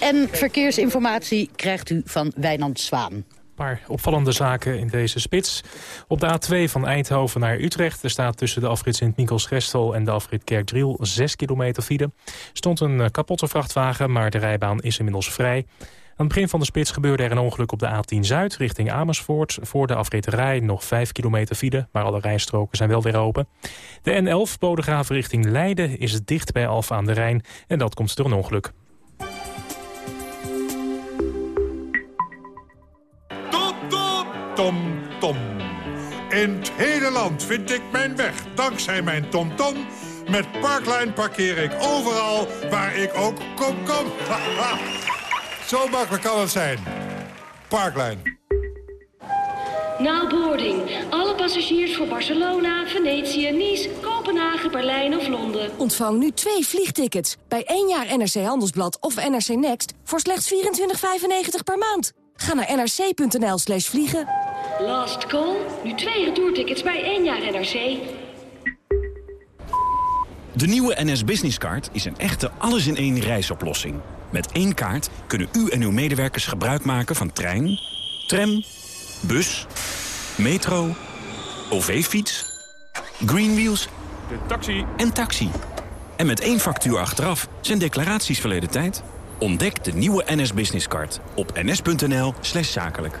En verkeersinformatie krijgt u van Wijnand Zwaan. Paar opvallende zaken in deze spits. Op de A2 van Eindhoven naar Utrecht... er staat tussen de afrit Sint-Michels-Gestel en de afrit Kerkdriel 6 kilometer file. stond een eh, kapotte vrachtwagen, maar de rijbaan is inmiddels vrij. Aan het begin van de spits gebeurde er een ongeluk op de A10 Zuid richting Amersfoort. Voor de afrit Rij nog 5 kilometer file, maar alle rijstroken zijn wel weer open. De N11 Bodegraven richting Leiden is dicht bij Alfa aan de Rijn en dat komt door een ongeluk. Tom Tom. In het hele land vind ik mijn weg dankzij mijn TomTom. Tom. Met Parkline parkeer ik overal waar ik ook kom kom. Zo makkelijk kan het zijn. Parkline. Now boarding. Alle passagiers voor Barcelona, Venetië, Nice, Kopenhagen, Berlijn of Londen. Ontvang nu twee vliegtickets bij één jaar NRC Handelsblad of NRC Next voor slechts 24,95 per maand. Ga naar nrc.nl slash vliegen. Last call. Nu twee retourtickets bij één jaar NRC. De nieuwe NS Business Card is een echte alles-in-één reisoplossing. Met één kaart kunnen u en uw medewerkers gebruik maken van trein, tram, bus, metro, OV-fiets, Greenwheels De taxi. en taxi. En met één factuur achteraf zijn declaraties verleden tijd. Ontdek de nieuwe NS Business Card op ns.nl slash zakelijk.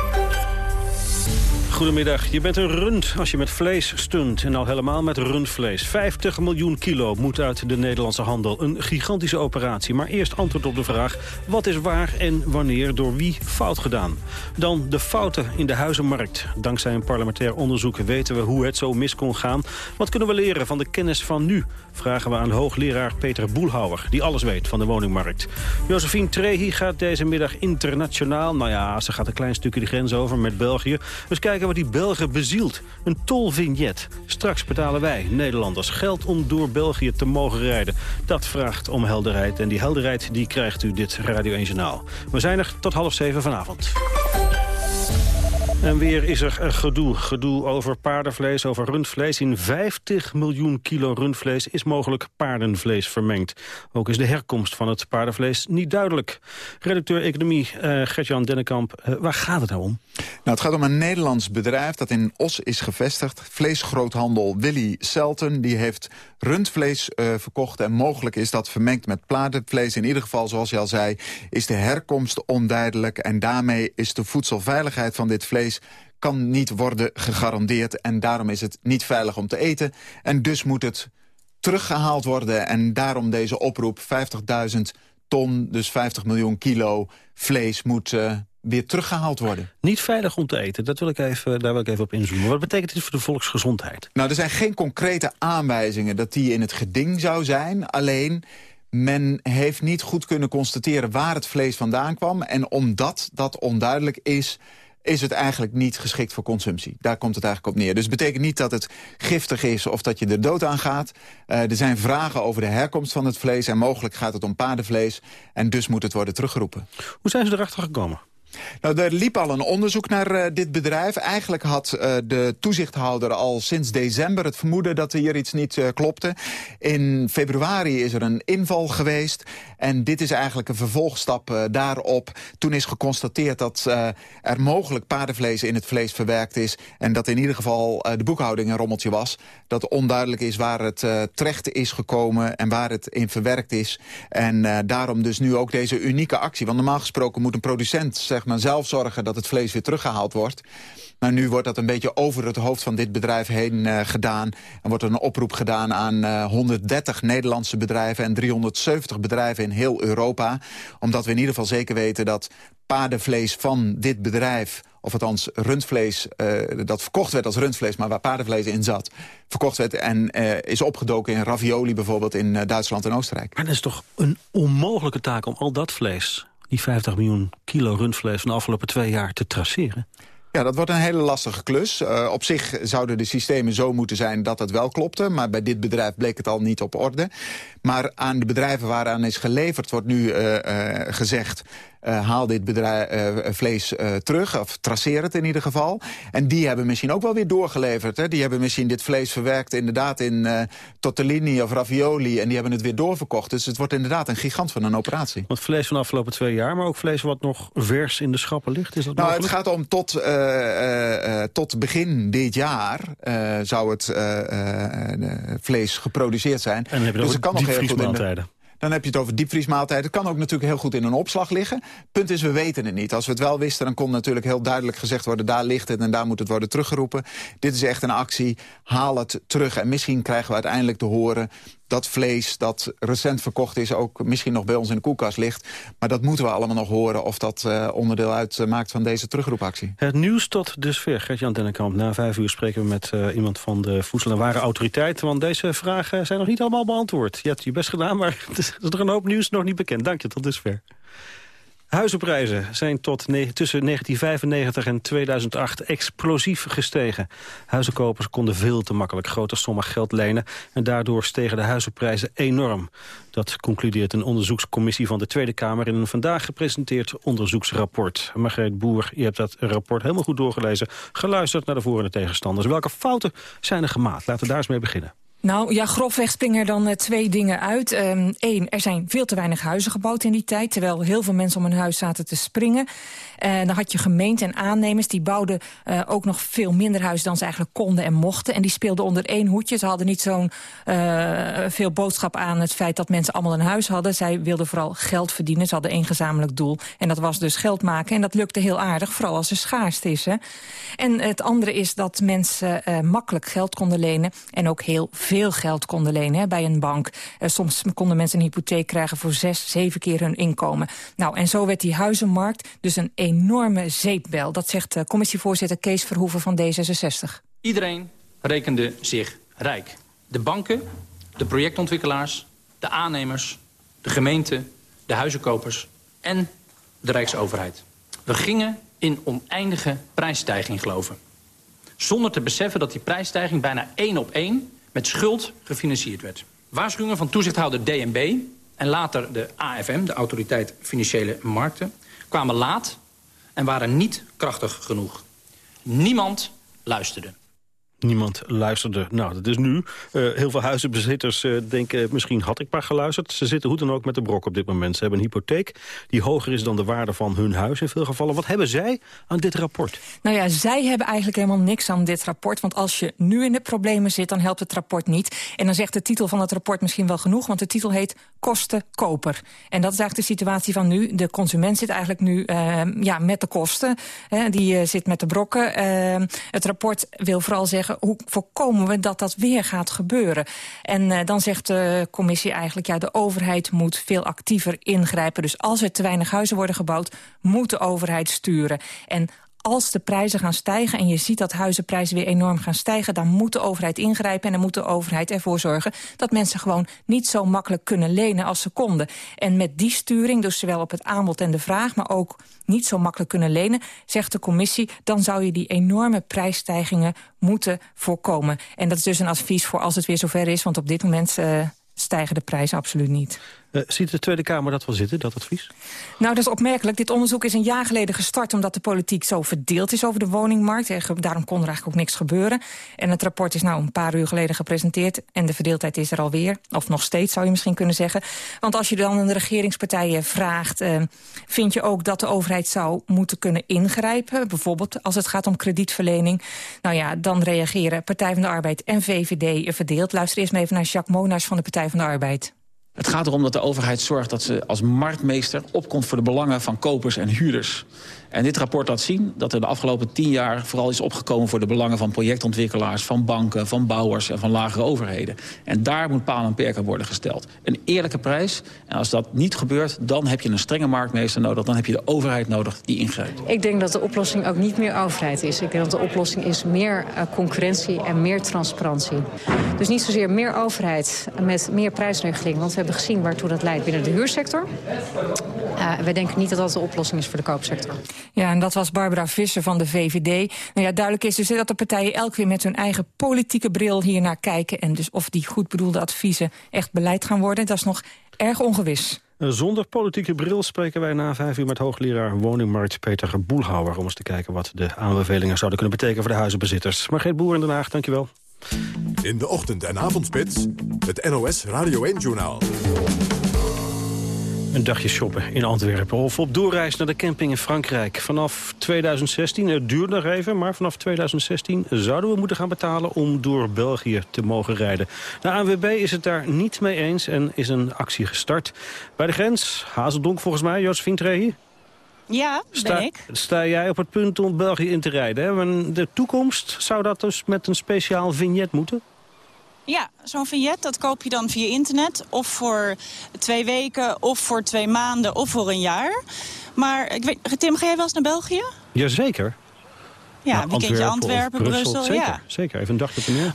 Goedemiddag. Je bent een rund als je met vlees stunt. En al helemaal met rundvlees. 50 miljoen kilo moet uit de Nederlandse handel. Een gigantische operatie. Maar eerst antwoord op de vraag... wat is waar en wanneer door wie fout gedaan? Dan de fouten in de huizenmarkt. Dankzij een parlementair onderzoek weten we hoe het zo mis kon gaan. Wat kunnen we leren van de kennis van nu? Vragen we aan hoogleraar Peter Boelhouwer... die alles weet van de woningmarkt. Josephine Trehi gaat deze middag internationaal... nou ja, ze gaat een klein stukje de grens over met België... Dus kijken die Belgen bezielt. Een tolvignet. Straks betalen wij, Nederlanders, geld om door België te mogen rijden. Dat vraagt om helderheid. En die helderheid die krijgt u dit Radio 1 Journaal. We zijn er tot half zeven vanavond. En weer is er gedoe. Gedoe over paardenvlees, over rundvlees. In 50 miljoen kilo rundvlees is mogelijk paardenvlees vermengd. Ook is de herkomst van het paardenvlees niet duidelijk. Redacteur Economie uh, Gertjan Dennekamp, uh, waar gaat het nou om? Nou, het gaat om een Nederlands bedrijf dat in Os is gevestigd. Vleesgroothandel Willy Selten die heeft rundvlees uh, verkocht... en mogelijk is dat vermengd met paardenvlees. In ieder geval, zoals je al zei, is de herkomst onduidelijk... en daarmee is de voedselveiligheid van dit vlees kan niet worden gegarandeerd. En daarom is het niet veilig om te eten. En dus moet het teruggehaald worden. En daarom deze oproep, 50.000 ton, dus 50 miljoen kilo vlees moet... Uh, weer teruggehaald worden. Niet veilig om te eten, dat wil ik even, daar wil ik even op inzoomen. Wat betekent dit voor de volksgezondheid? Nou, er zijn geen concrete aanwijzingen dat die in het geding zou zijn. Alleen, men heeft niet goed kunnen constateren waar het vlees vandaan kwam. En omdat dat onduidelijk is, is het eigenlijk niet geschikt voor consumptie. Daar komt het eigenlijk op neer. Dus het betekent niet dat het giftig is of dat je er dood aan gaat. Uh, er zijn vragen over de herkomst van het vlees... en mogelijk gaat het om paardenvlees. En dus moet het worden teruggeroepen. Hoe zijn ze erachter gekomen? Nou, er liep al een onderzoek naar uh, dit bedrijf. Eigenlijk had uh, de toezichthouder al sinds december het vermoeden dat er hier iets niet uh, klopte. In februari is er een inval geweest. En dit is eigenlijk een vervolgstap daarop. Toen is geconstateerd dat er mogelijk paardenvlees in het vlees verwerkt is. En dat in ieder geval de boekhouding een rommeltje was. Dat onduidelijk is waar het terecht is gekomen en waar het in verwerkt is. En daarom dus nu ook deze unieke actie. Want normaal gesproken moet een producent maar, zelf zorgen dat het vlees weer teruggehaald wordt. Maar nu wordt dat een beetje over het hoofd van dit bedrijf heen uh, gedaan. Er wordt een oproep gedaan aan uh, 130 Nederlandse bedrijven... en 370 bedrijven in heel Europa. Omdat we in ieder geval zeker weten dat paardenvlees van dit bedrijf of althans rundvlees, uh, dat verkocht werd als rundvlees... maar waar paardenvlees in zat, verkocht werd... en is opgedoken in ravioli bijvoorbeeld in Duitsland en Oostenrijk. Maar dat is toch een onmogelijke taak om al dat vlees die 50 miljoen kilo rundvlees van de afgelopen twee jaar te traceren? Ja, dat wordt een hele lastige klus. Uh, op zich zouden de systemen zo moeten zijn dat het wel klopte. Maar bij dit bedrijf bleek het al niet op orde. Maar aan de bedrijven waaraan is geleverd wordt nu uh, uh, gezegd... Uh, haal dit bedrijf, uh, vlees uh, terug, of traceer het in ieder geval. En die hebben misschien ook wel weer doorgeleverd. Hè? Die hebben misschien dit vlees verwerkt inderdaad in tortellini of ravioli... en die hebben het weer doorverkocht. Dus het wordt inderdaad een gigant van een operatie. Want vlees van de afgelopen twee jaar, maar ook vlees wat nog vers in de schappen ligt? Is dat nou, mogelijk? het gaat om tot, tot begin dit jaar zou het vlees geproduceerd zijn. En dan heb je dus het kan nog heel goed in de... Dan heb je het over diepvriesmaaltijd. Het kan ook natuurlijk heel goed in een opslag liggen. Punt is, we weten het niet. Als we het wel wisten, dan kon natuurlijk heel duidelijk gezegd worden... daar ligt het en daar moet het worden teruggeroepen. Dit is echt een actie, haal het terug. En misschien krijgen we uiteindelijk te horen dat vlees dat recent verkocht is... ook misschien nog bij ons in de koelkast ligt. Maar dat moeten we allemaal nog horen... of dat uh, onderdeel uitmaakt van deze terugroepactie. Het nieuws tot dusver. Gert-Jan Dennekamp, na vijf uur spreken we met uh, iemand van de Voedsel- en Warenautoriteit. Want deze vragen zijn nog niet allemaal beantwoord. Je hebt je best gedaan, maar er is nog een hoop nieuws nog niet bekend. Dank je, tot dusver. Huizenprijzen zijn tot tussen 1995 en 2008 explosief gestegen. Huizenkopers konden veel te makkelijk grote sommen geld lenen... en daardoor stegen de huizenprijzen enorm. Dat concludeert een onderzoekscommissie van de Tweede Kamer... in een vandaag gepresenteerd onderzoeksrapport. Margreet Boer, je hebt dat rapport helemaal goed doorgelezen... geluisterd naar de voor- en de tegenstanders. Welke fouten zijn er gemaakt? Laten we daar eens mee beginnen. Nou ja, grofweg springen er dan uh, twee dingen uit. Eén, um, er zijn veel te weinig huizen gebouwd in die tijd... terwijl heel veel mensen om hun huis zaten te springen. Uh, dan had je gemeenten en aannemers... die bouwden uh, ook nog veel minder huizen dan ze eigenlijk konden en mochten. En die speelden onder één hoedje. Ze hadden niet zo'n veel boodschap aan het feit dat mensen allemaal een huis hadden. Zij wilden vooral geld verdienen. Ze hadden één gezamenlijk doel. En dat was dus geld maken. En dat lukte heel aardig, vooral als er schaarste is. Hè. En het andere is dat mensen makkelijk geld konden lenen... en ook heel veel geld konden lenen bij een bank. Uh, soms konden mensen een hypotheek krijgen voor zes, zeven keer hun inkomen. Nou, en zo werd die huizenmarkt dus een enorme zeepbel. Dat zegt uh, commissievoorzitter Kees Verhoeven van D66. Iedereen rekende zich rijk. De banken, de projectontwikkelaars, de aannemers, de gemeente, de huizenkopers en de Rijksoverheid. We gingen in oneindige prijsstijging geloven. Zonder te beseffen dat die prijsstijging bijna één op één met schuld gefinancierd werd. Waarschuwingen van toezichthouder DNB en later de AFM, de Autoriteit Financiële Markten, kwamen laat en waren niet krachtig genoeg. Niemand luisterde. Niemand luisterde. Nou, dat is nu. Uh, heel veel huizenbezitters uh, denken, misschien had ik maar geluisterd. Ze zitten hoe dan ook met de brok op dit moment. Ze hebben een hypotheek die hoger is dan de waarde van hun huis in veel gevallen. Wat hebben zij aan dit rapport? Nou ja, zij hebben eigenlijk helemaal niks aan dit rapport. Want als je nu in de problemen zit, dan helpt het rapport niet. En dan zegt de titel van het rapport misschien wel genoeg. Want de titel heet Kosten Koper. En dat is eigenlijk de situatie van nu. De consument zit eigenlijk nu uh, ja, met de kosten. Hè, die zit met de brokken. het rapport wil vooral zeggen hoe voorkomen we dat dat weer gaat gebeuren? En uh, dan zegt de commissie eigenlijk... ja, de overheid moet veel actiever ingrijpen. Dus als er te weinig huizen worden gebouwd... moet de overheid sturen. En als de prijzen gaan stijgen en je ziet dat huizenprijzen weer enorm gaan stijgen... dan moet de overheid ingrijpen en dan moet de overheid ervoor zorgen... dat mensen gewoon niet zo makkelijk kunnen lenen als ze konden. En met die sturing, dus zowel op het aanbod en de vraag... maar ook niet zo makkelijk kunnen lenen, zegt de commissie... dan zou je die enorme prijsstijgingen moeten voorkomen. En dat is dus een advies voor als het weer zover is... want op dit moment uh, stijgen de prijzen absoluut niet. Uh, ziet de Tweede Kamer dat wel zitten, dat advies? Nou, dat is opmerkelijk. Dit onderzoek is een jaar geleden gestart... omdat de politiek zo verdeeld is over de woningmarkt. Daarom kon er eigenlijk ook niks gebeuren. En het rapport is nou een paar uur geleden gepresenteerd... en de verdeeldheid is er alweer. Of nog steeds, zou je misschien kunnen zeggen. Want als je dan aan de regeringspartijen vraagt... Uh, vind je ook dat de overheid zou moeten kunnen ingrijpen? Bijvoorbeeld als het gaat om kredietverlening. Nou ja, dan reageren Partij van de Arbeid en VVD verdeeld. Luister eerst maar even naar Jacques Monaars van de Partij van de Arbeid. Het gaat erom dat de overheid zorgt dat ze als marktmeester opkomt voor de belangen van kopers en huurders. En dit rapport laat zien dat er de afgelopen tien jaar vooral is opgekomen voor de belangen van projectontwikkelaars, van banken, van bouwers en van lagere overheden. En daar moet paal en perken worden gesteld. Een eerlijke prijs. En als dat niet gebeurt, dan heb je een strenge marktmeester nodig. Dan heb je de overheid nodig die ingrijpt. Ik denk dat de oplossing ook niet meer overheid is. Ik denk dat de oplossing is meer uh, concurrentie en meer transparantie. Dus niet zozeer meer overheid met meer prijsregeling. Want we hebben gezien waartoe dat leidt binnen de huursector. Uh, wij denken niet dat dat de oplossing is voor de koopsector. Ja, en dat was Barbara Visser van de VVD. Nou ja, duidelijk is dus dat de partijen elk weer met hun eigen politieke bril hiernaar kijken. En dus of die goed bedoelde adviezen echt beleid gaan worden, dat is nog erg ongewis. Zonder politieke bril spreken wij na vijf uur met hoogleraar woningmarkt Peter Boelhouwer... om eens te kijken wat de aanbevelingen zouden kunnen betekenen voor de huizenbezitters. Margreet Boer in Den Haag, dankjewel. In de ochtend- en avondspits, het NOS Radio 1-journaal. Een dagje shoppen in Antwerpen of op doorreis naar de camping in Frankrijk. Vanaf 2016, het duurt nog even, maar vanaf 2016 zouden we moeten gaan betalen om door België te mogen rijden. De ANWB is het daar niet mee eens en is een actie gestart. Bij de grens, Hazeldonk volgens mij, Josephine Trehi. Ja, sta, ben ik. Sta jij op het punt om België in te rijden? Hè? De toekomst, zou dat dus met een speciaal vignet moeten? Ja, zo'n vignet dat koop je dan via internet. Of voor twee weken, of voor twee maanden, of voor een jaar. Maar ik weet, Tim, ga jij wel eens naar België? Jazeker. Ja, nou, weekendje Antwerpen, Antwerpen Brussel. Brussel. Zeker, ja. zeker, even een dagje toneel.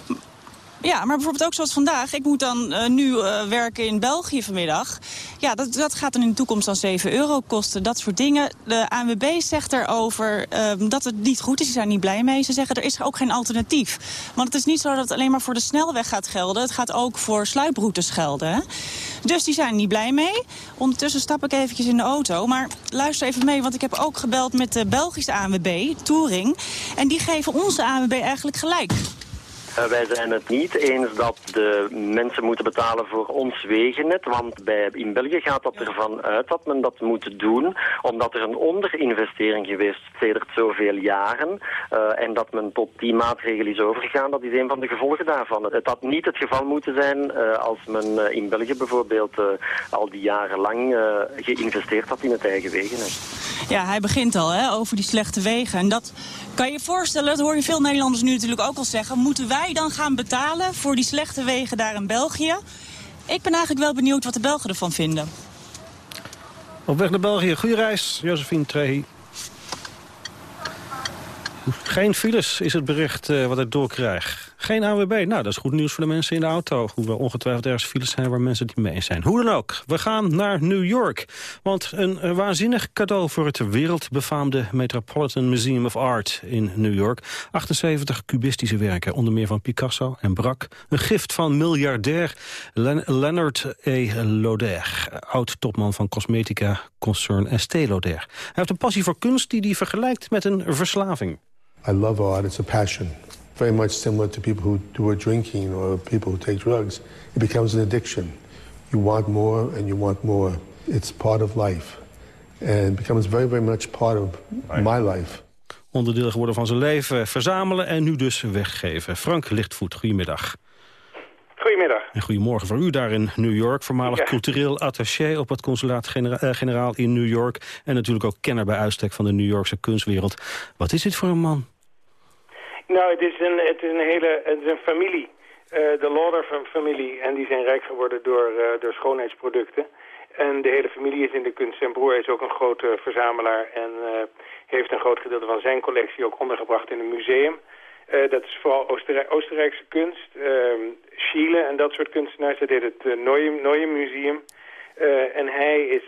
Ja, maar bijvoorbeeld ook zoals vandaag. Ik moet dan uh, nu uh, werken in België vanmiddag. Ja, dat, dat gaat dan in de toekomst dan 7 euro kosten. Dat soort dingen. De ANWB zegt erover uh, dat het niet goed is. Ze zijn niet blij mee. Ze zeggen er is ook geen alternatief. Want het is niet zo dat het alleen maar voor de snelweg gaat gelden. Het gaat ook voor sluiproutes gelden. Dus die zijn niet blij mee. Ondertussen stap ik eventjes in de auto. Maar luister even mee, want ik heb ook gebeld met de Belgische ANWB, Touring. En die geven onze ANWB eigenlijk gelijk. Uh, wij zijn het niet eens dat de mensen moeten betalen voor ons wegennet. Want bij, in België gaat dat ervan uit dat men dat moet doen. Omdat er een onderinvestering geweest sedert zoveel jaren. Uh, en dat men tot die maatregel is overgegaan. Dat is een van de gevolgen daarvan. Het had niet het geval moeten zijn uh, als men in België bijvoorbeeld al die jaren lang geïnvesteerd had in het eigen wegennet. Ja, hij begint al hè, over die slechte wegen. En dat kan je voorstellen, dat hoor je veel Nederlanders nu natuurlijk ook al zeggen. Moeten wij dan gaan betalen voor die slechte wegen daar in België? Ik ben eigenlijk wel benieuwd wat de Belgen ervan vinden. Op weg naar België. Goeie reis, Josephine Trehi. Geen files is het bericht uh, wat ik doorkrijg. Geen AWB. Nou, dat is goed nieuws voor de mensen in de auto. Hoewel ongetwijfeld ergens files zijn waar mensen niet mee zijn. Hoe dan ook, we gaan naar New York. Want een waanzinnig cadeau voor het wereldbefaamde Metropolitan Museum of Art in New York. 78 cubistische werken, onder meer van Picasso en Braque. Een gift van miljardair Leonard E. Lauder. Oud-topman van cosmetica concern Estée Lauder. Hij heeft een passie voor kunst die hij vergelijkt met een verslaving. I love art. It's a passion. Very much similar to people who do a drinking or people who take drugs. It becomes an addiction. You want more and you want more. It's part of life. And becomes very, very much part of my life. Onderdeel geworden van zijn leven, verzamelen en nu dus weggeven. Frank Lichtvoet, goedemiddag. Goedemiddag. En goedemorgen voor u daar in New York. Voormalig cultureel attaché op het consulaat-generaal in New York. En natuurlijk ook kenner bij uitstek van de New Yorkse kunstwereld. Wat is dit voor een man? Nou, het is een, het is een hele het is een familie. Uh, de Lauder-familie. En die zijn rijk geworden door, uh, door schoonheidsproducten. En de hele familie is in de kunst. Zijn broer is ook een grote verzamelaar. En uh, heeft een groot gedeelte van zijn collectie ook ondergebracht in een museum. dat is vooral Oostenrijk, Oostenrijkse kunst. Chile en dat soort kunstenaars. Dat heet het uh, Neue, Museum. en hij is,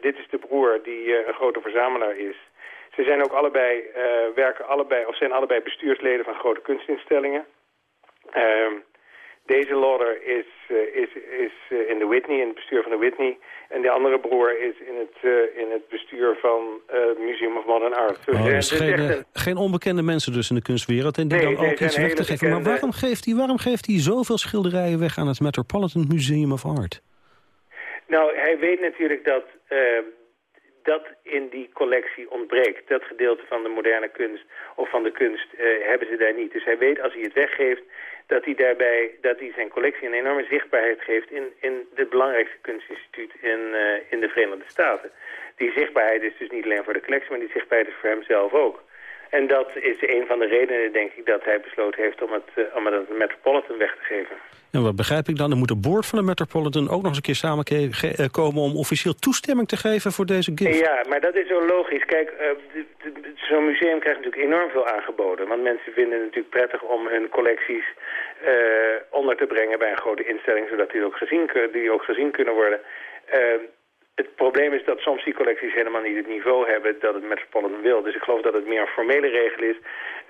dit is de broer die een grote verzamelaar is. Ze zijn ook allebei, uh, werken allebei, of zijn allebei bestuursleden van grote kunstinstellingen. Uh, deze Lauder is, uh, is, is uh, in de Whitney, in het bestuur van de Whitney. En de andere broer is in het, in het bestuur van het Museum of Modern Art. Dus oh, dus geen, een... geen, onbekende mensen dus in de kunstwereld en die nee, dan ook iets weg te geven. Maar waarom geeft, hij, waarom geeft hij zoveel schilderijen weg aan het Metropolitan Museum of Art? Nou, hij weet natuurlijk dat dat in die collectie ontbreekt. Dat gedeelte van de moderne kunst of van de kunst uh, hebben ze daar niet. Dus hij weet als hij het weggeeft dat hij daarbij dat hij zijn collectie een enorme zichtbaarheid geeft in, in het belangrijkste kunstinstituut in, uh, in de Verenigde Staten. Die zichtbaarheid is dus niet alleen voor de collectie, maar die zichtbaarheid is voor hem zelf ook. En dat is een van de redenen, denk ik, dat hij besloten heeft om het, uh, om het Metropolitan weg te geven. En wat begrijp ik dan? Er moet de board van de Metropolitan ook nog eens een keer samenkomen... om officieel toestemming te geven voor deze gift. Ja, maar dat is zo logisch. Kijk, uh, zo'n museum krijgt natuurlijk enorm veel aangeboden. Want mensen vinden het natuurlijk prettig om hun collecties uh, onder te brengen... bij een grote instelling, zodat die ook gezien, die ook gezien kunnen worden... Het probleem is dat soms die collecties helemaal niet het niveau hebben dat het Metropolitan wil. Dus ik geloof dat het meer een formele regel is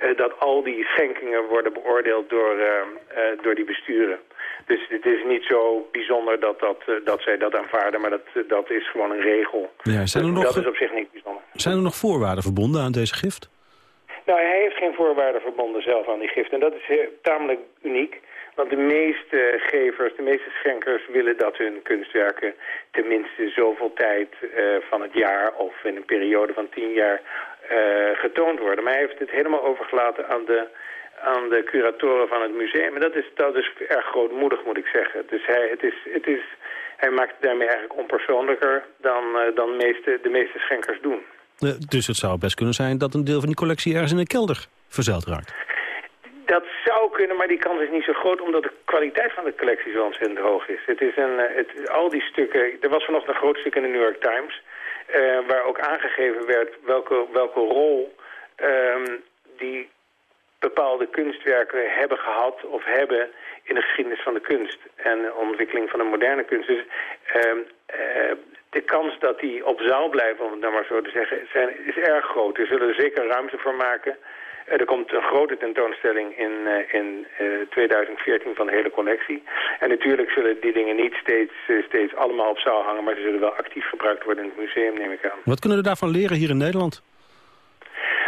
uh, dat al die schenkingen worden beoordeeld door, uh, uh, door die besturen. Dus het is niet zo bijzonder dat, dat, dat zij dat aanvaarden, maar dat, dat is gewoon een regel. Ja, zijn er nog, dat is op zich niet bijzonder. Zijn er nog voorwaarden verbonden aan deze gift? Nou, hij heeft geen voorwaarden verbonden zelf aan die gift. En dat is tamelijk uniek. Want de meeste gevers, de meeste schenkers willen dat hun kunstwerken tenminste zoveel tijd uh, van het jaar of in een periode van tien jaar uh, getoond worden. Maar hij heeft het helemaal overgelaten aan de, aan de curatoren van het museum. En dat is, dat is erg grootmoedig, moet ik zeggen. Dus hij, het is, het is, hij maakt het daarmee eigenlijk onpersoonlijker dan, uh, dan meeste, de meeste schenkers doen. dus het zou best kunnen zijn dat een deel van die collectie ergens in een kelder verzeild raakt. Dat zou kunnen, maar die kans is niet zo groot... omdat de kwaliteit van de collectie zo ontzettend hoog is. Het is een, eh, het, al die stukken... Er was vanochtend een groot stuk in de New York Times... Uh, waar ook aangegeven werd welke, welke rol um, die bepaalde kunstwerken hebben gehad of hebben in de geschiedenis van de kunst en de ontwikkeling van de moderne kunst. Dus uh, uh, de kans dat die op zaal blijven, om het nou maar zo te zeggen, zijn, is erg groot. Er zullen er zeker ruimte voor maken. Eh, er komt een grote tentoonstelling in, uh, in uh, eh, 2014 van de hele collectie. En natuurlijk zullen die dingen niet steeds, steeds allemaal op zaal hangen... maar ze zullen wel actief gebruikt worden in het museum, neem ik aan. Wat kunnen we daarvan leren hier in Nederland?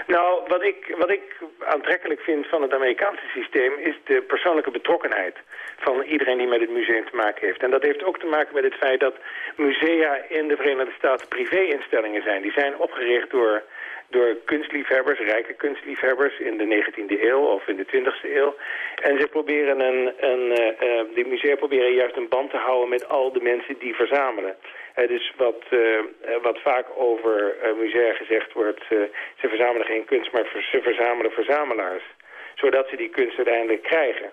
Nou, wat ik, wat ik aantrekkelijk vind van het Amerikaanse systeem... is de persoonlijke betrokkenheid van iedereen die met het museum te maken heeft. En dat heeft ook te maken met het feit dat musea in de Verenigde Staten privé-instellingen zijn. Die zijn opgericht door door kunstliefhebbers, rijke kunstliefhebbers in de 19e eeuw of in de 20e eeuw. En ze proberen een, een, uh, die musea proberen juist een band te houden met al de mensen die verzamelen. Dus wat, uh, wat vaak over musea gezegd wordt, ze verzamelen geen kunst, maar ze verzamelen verzamelaars. Zodat ze die kunst uiteindelijk krijgen.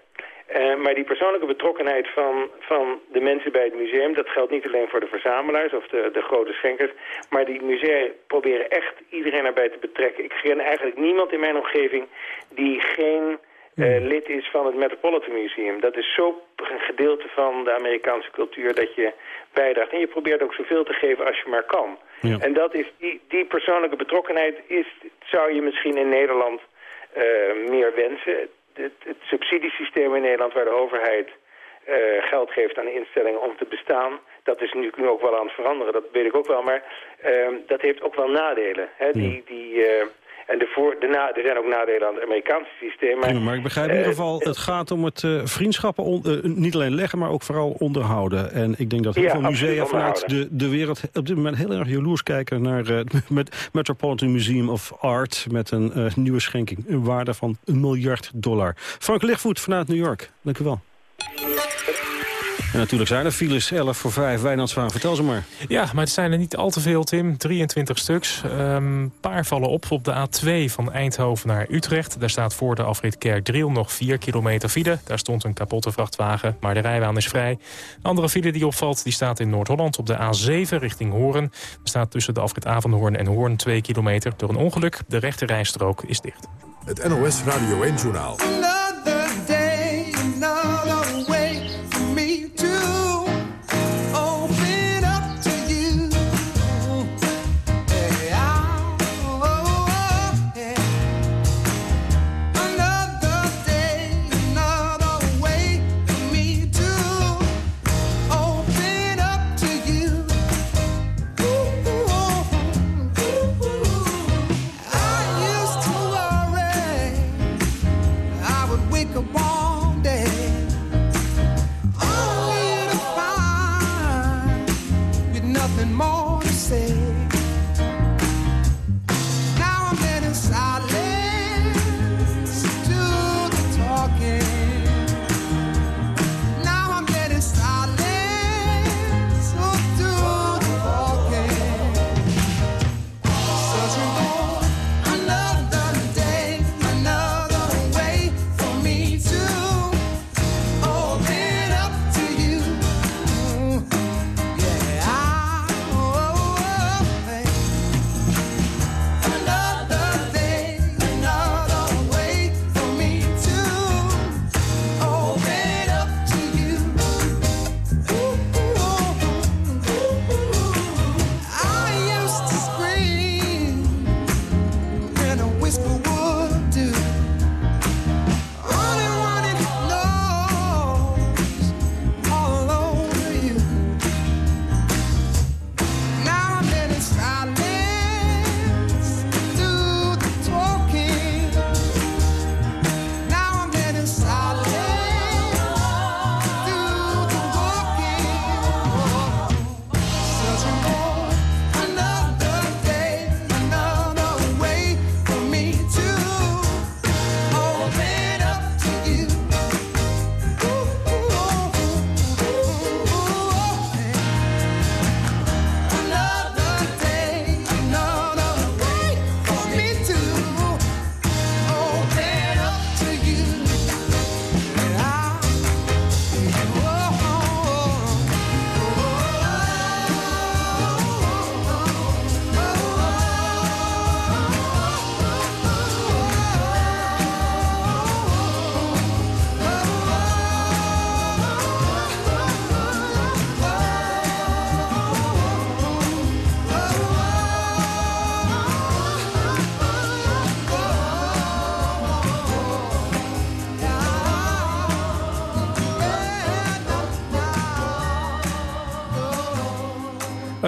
Uh, maar die persoonlijke betrokkenheid van, van de mensen bij het museum... dat geldt niet alleen voor de verzamelaars of de, de grote schenkers... maar die musea proberen echt iedereen erbij te betrekken. Ik ken eigenlijk niemand in mijn omgeving die geen uh, lid is van het Metropolitan Museum. Dat is zo een gedeelte van de Amerikaanse cultuur dat je bijdraagt. En je probeert ook zoveel te geven als je maar kan. Ja. En dat is, die, die persoonlijke betrokkenheid is, zou je misschien in Nederland uh, meer wensen het, het subsidiesysteem in Nederland waar de overheid uh, geld geeft aan instellingen om te bestaan. Dat is nu ook wel aan het veranderen, dat weet ik ook wel. Maar uh, dat heeft ook wel nadelen. Hè? Die, die, uh, en de voor, de na, er zijn ook nadelen aan het Amerikaanse systeem. Maar, ja, maar ik begrijp in ieder geval, het gaat om het uh, vriendschappen on, uh, niet alleen leggen, maar ook vooral onderhouden. En ik denk dat heel ja, veel musea vanuit de, de wereld op dit moment heel erg jaloers kijken naar het met Metropolitan Museum of Art met een uh, nieuwe schenking. Een waarde van een miljard dollar. Frank Lichtvoet vanuit New York, dank u wel. En natuurlijk zijn er files 11 voor 5. Wijnandswaan, vertel ze maar. Ja, maar het zijn er niet al te veel, Tim. 23 stuks. Een um, paar vallen op op de A2 van Eindhoven naar Utrecht. Daar staat voor de afrit Kerkdriel nog 4 kilometer file. Daar stond een kapotte vrachtwagen, maar de rijbaan is vrij. Een andere file die opvalt, die staat in Noord-Holland op de A7 richting Hoorn. Er staat tussen de afrit Avanhoorn en Hoorn 2 kilometer. Door een ongeluk, de rechte rijstrook is dicht. Het NOS Radio 1 Journaal.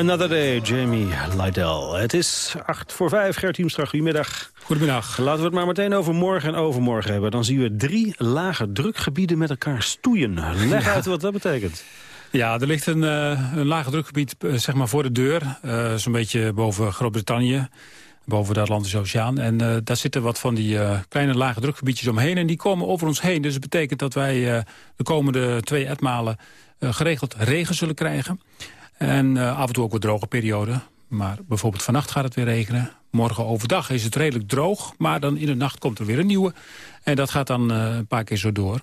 Another Day, Jamie Lydell. Het is 8 voor 5. Gert Hiemstra, goedemiddag. Goedemiddag. Laten we het maar meteen over morgen en overmorgen hebben. Dan zien we drie lage drukgebieden met elkaar stoeien. Leg uit wat dat betekent. Ja, er ligt een, uh, een lage drukgebied uh, zeg maar voor de deur. Uh, Zo'n beetje boven Groot-Brittannië, boven de Atlantische Oceaan. En daar zitten wat van die kleine lage drukgebiedjes omheen. En die komen over ons heen. Dus dat betekent dat wij de komende twee etmalen geregeld regen zullen krijgen. En af en toe ook wat droge perioden. Maar bijvoorbeeld vannacht gaat het weer regenen. Morgen overdag is het redelijk droog. Maar dan in de nacht komt er weer een nieuwe. En dat gaat dan een paar keer zo door.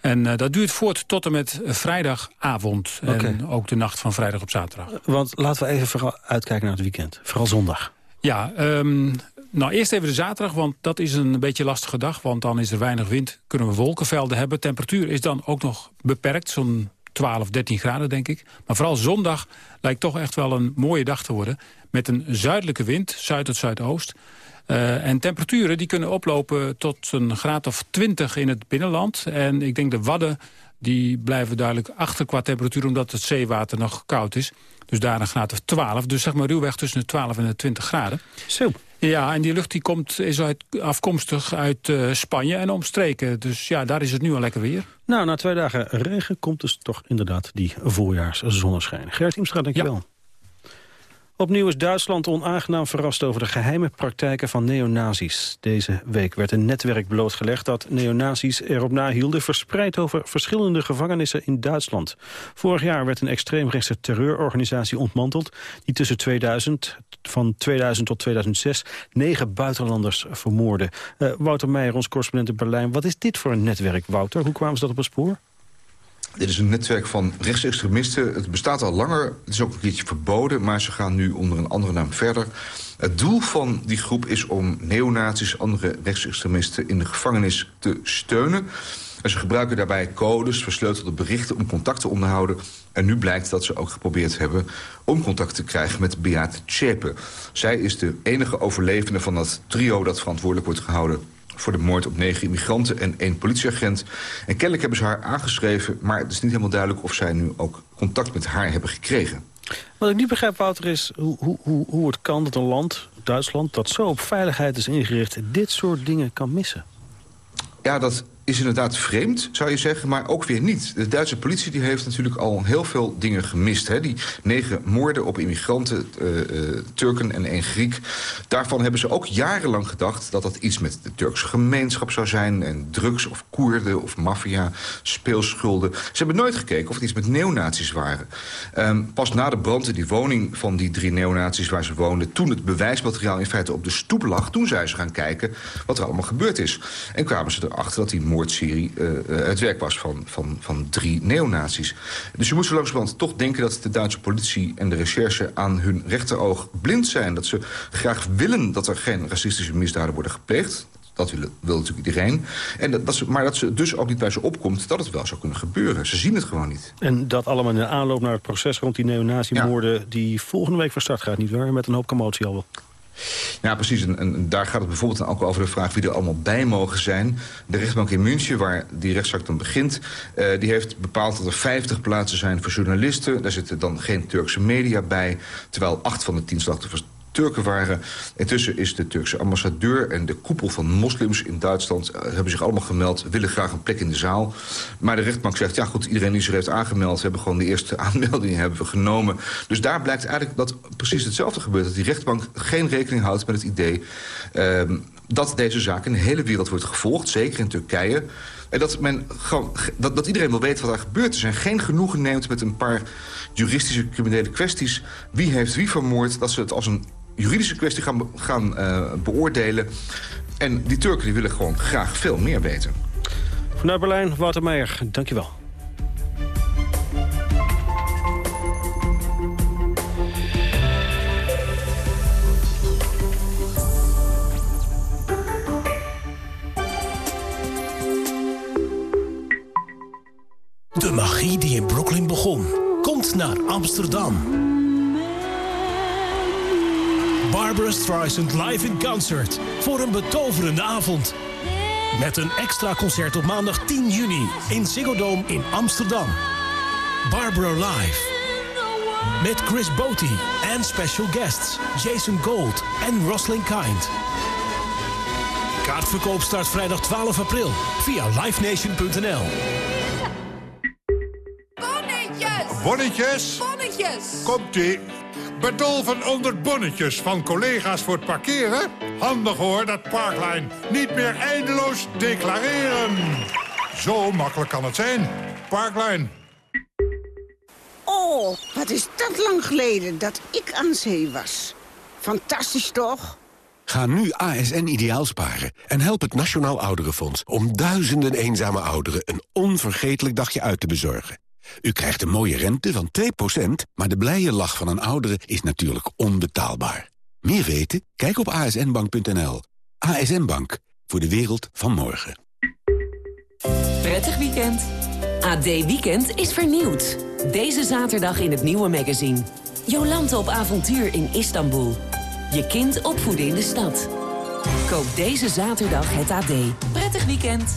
En uh, dat duurt voort tot en met vrijdagavond. Okay. En ook de nacht van vrijdag op zaterdag. Want laten we even vooral uitkijken naar het weekend. Vooral zondag. Ja, um, nou eerst even de zaterdag, want dat is een beetje lastige dag. Want dan is er weinig wind, kunnen we wolkenvelden hebben. Temperatuur is dan ook nog beperkt, zo'n 12, 13 graden denk ik. Maar vooral zondag lijkt toch echt wel een mooie dag te worden. Met een zuidelijke wind, zuid tot zuidoost. Uh, en temperaturen die kunnen oplopen tot een graad of 20 in het binnenland. En ik denk de Wadden die blijven duidelijk achter qua temperatuur... omdat het zeewater nog koud is. Dus daar een graad of 12. Dus zeg maar ruwweg tussen de 12 en de 20 graden. Zo. Ja, en die lucht die komt, is uit, afkomstig uit uh, Spanje en omstreken. Dus ja, daar is het nu al lekker weer. Nou, na twee dagen regen komt dus toch inderdaad die voorjaarszonneschijn. Gert Imstra, dankjewel. Ja. Opnieuw is Duitsland onaangenaam verrast over de geheime praktijken van neonazis. Deze week werd een netwerk blootgelegd dat neonazis erop nahielden... verspreid over verschillende gevangenissen in Duitsland. Vorig jaar werd een extreemrechtse terreurorganisatie ontmanteld... die tussen 2000, van 2000 tot 2006 negen buitenlanders vermoordde. Uh, Wouter Meijer, ons correspondent in Berlijn. Wat is dit voor een netwerk, Wouter? Hoe kwamen ze dat op het spoor? Dit is een netwerk van rechtsextremisten. Het bestaat al langer. Het is ook een keertje verboden, maar ze gaan nu onder een andere naam verder. Het doel van die groep is om neonazies, andere rechtsextremisten... in de gevangenis te steunen. En ze gebruiken daarbij codes, versleutelde berichten om contact te onderhouden. En nu blijkt dat ze ook geprobeerd hebben om contact te krijgen met Beate Tjepe. Zij is de enige overlevende van dat trio dat verantwoordelijk wordt gehouden voor de moord op negen immigranten en één politieagent. En kennelijk hebben ze haar aangeschreven... maar het is niet helemaal duidelijk of zij nu ook contact met haar hebben gekregen. Wat ik niet begrijp, Wouter, is hoe, hoe, hoe het kan dat een land, Duitsland... dat zo op veiligheid is ingericht, dit soort dingen kan missen. Ja, dat is inderdaad vreemd, zou je zeggen, maar ook weer niet. De Duitse politie die heeft natuurlijk al heel veel dingen gemist. Hè? Die negen moorden op immigranten, uh, uh, Turken en één Griek... daarvan hebben ze ook jarenlang gedacht dat dat iets met de Turkse gemeenschap zou zijn... en drugs of Koerden of maffia, speelschulden. Ze hebben nooit gekeken of het iets met neonazies waren. Um, pas na de brand in die woning van die drie neonazies waar ze woonden... toen het bewijsmateriaal in feite op de stoep lag... toen zijn ze gaan kijken wat er allemaal gebeurd is. En kwamen ze erachter dat die moordserie uh, het werk was van, van, van drie neonazies. Dus je moet zo langzamerhand toch denken dat de Duitse politie en de recherche aan hun rechteroog blind zijn. Dat ze graag willen dat er geen racistische misdaden worden gepleegd. Dat wil, wil natuurlijk iedereen. En dat, dat ze, maar dat ze dus ook niet bij ze opkomt dat het wel zou kunnen gebeuren. Ze zien het gewoon niet. En dat allemaal in de aanloop naar het proces rond die neonazi-moorden... Ja. die volgende week van start gaat, niet waar? Met een hoop commotie al wel. Ja, precies. En, daar gaat het bijvoorbeeld ook over de vraag wie er allemaal bij mogen zijn. De rechtbank in München, waar die rechtszaak dan begint... Uh, die heeft bepaald dat er 50 plaatsen zijn voor journalisten. Daar zitten dan geen Turkse media bij. Terwijl acht van de tien slachtoffers Turken waren. Intussen is de Turkse ambassadeur en de koepel van moslims in Duitsland... Uh, hebben zich allemaal gemeld, willen graag een plek in de zaal. Maar de rechtbank zegt, ja goed, iedereen die zich heeft aangemeld... hebben gewoon de eerste aanmeldingen hebben we genomen. Dus daar blijkt eigenlijk dat precies hetzelfde gebeurt. Dat die rechtbank geen rekening houdt met het idee... Uh, dat deze zaak in de hele wereld wordt gevolgd, zeker in Turkije... En dat, men gewoon, dat, dat iedereen wil weten wat er gebeurd is... en geen genoegen neemt met een paar juristische criminele kwesties. Wie heeft wie vermoord, dat ze het als een juridische kwestie gaan, gaan uh, beoordelen. En die Turken die willen gewoon graag veel meer weten. Vanuit Berlijn, Wouter Meijer, dankjewel. De magie die in Brooklyn begon, komt naar Amsterdam. Barbara Streisand live in concert voor een betoverende avond. Met een extra concert op maandag 10 juni in Ziggo Dome in Amsterdam. Barbara live. Met Chris Botti en special guests Jason Gold en Roslyn Kind. Kaartverkoop start vrijdag 12 april via livenation.nl. Bonnetjes! Bonnetjes? Bonnetjes! Komt-ie. Bedolven onder bonnetjes van collega's voor het parkeren? Handig hoor, dat Parklijn. Niet meer eindeloos declareren. Zo makkelijk kan het zijn. Parklijn. Oh, wat is dat lang geleden dat ik aan zee was. Fantastisch toch? Ga nu ASN ideaal sparen en help het Nationaal Ouderenfonds... om duizenden eenzame ouderen een onvergetelijk dagje uit te bezorgen. U krijgt een mooie rente van 2%, maar de blije lach van een oudere is natuurlijk onbetaalbaar. Meer weten? Kijk op asnbank.nl. ASN Bank, voor de wereld van morgen. Prettig weekend. AD Weekend is vernieuwd. Deze zaterdag in het nieuwe magazine. Jolante op avontuur in Istanbul. Je kind opvoeden in de stad. Koop deze zaterdag het AD. Prettig weekend.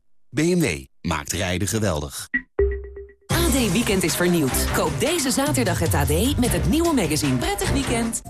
BMW maakt rijden geweldig. AD Weekend is vernieuwd. Koop deze zaterdag het AD met het nieuwe magazine. Prettig weekend.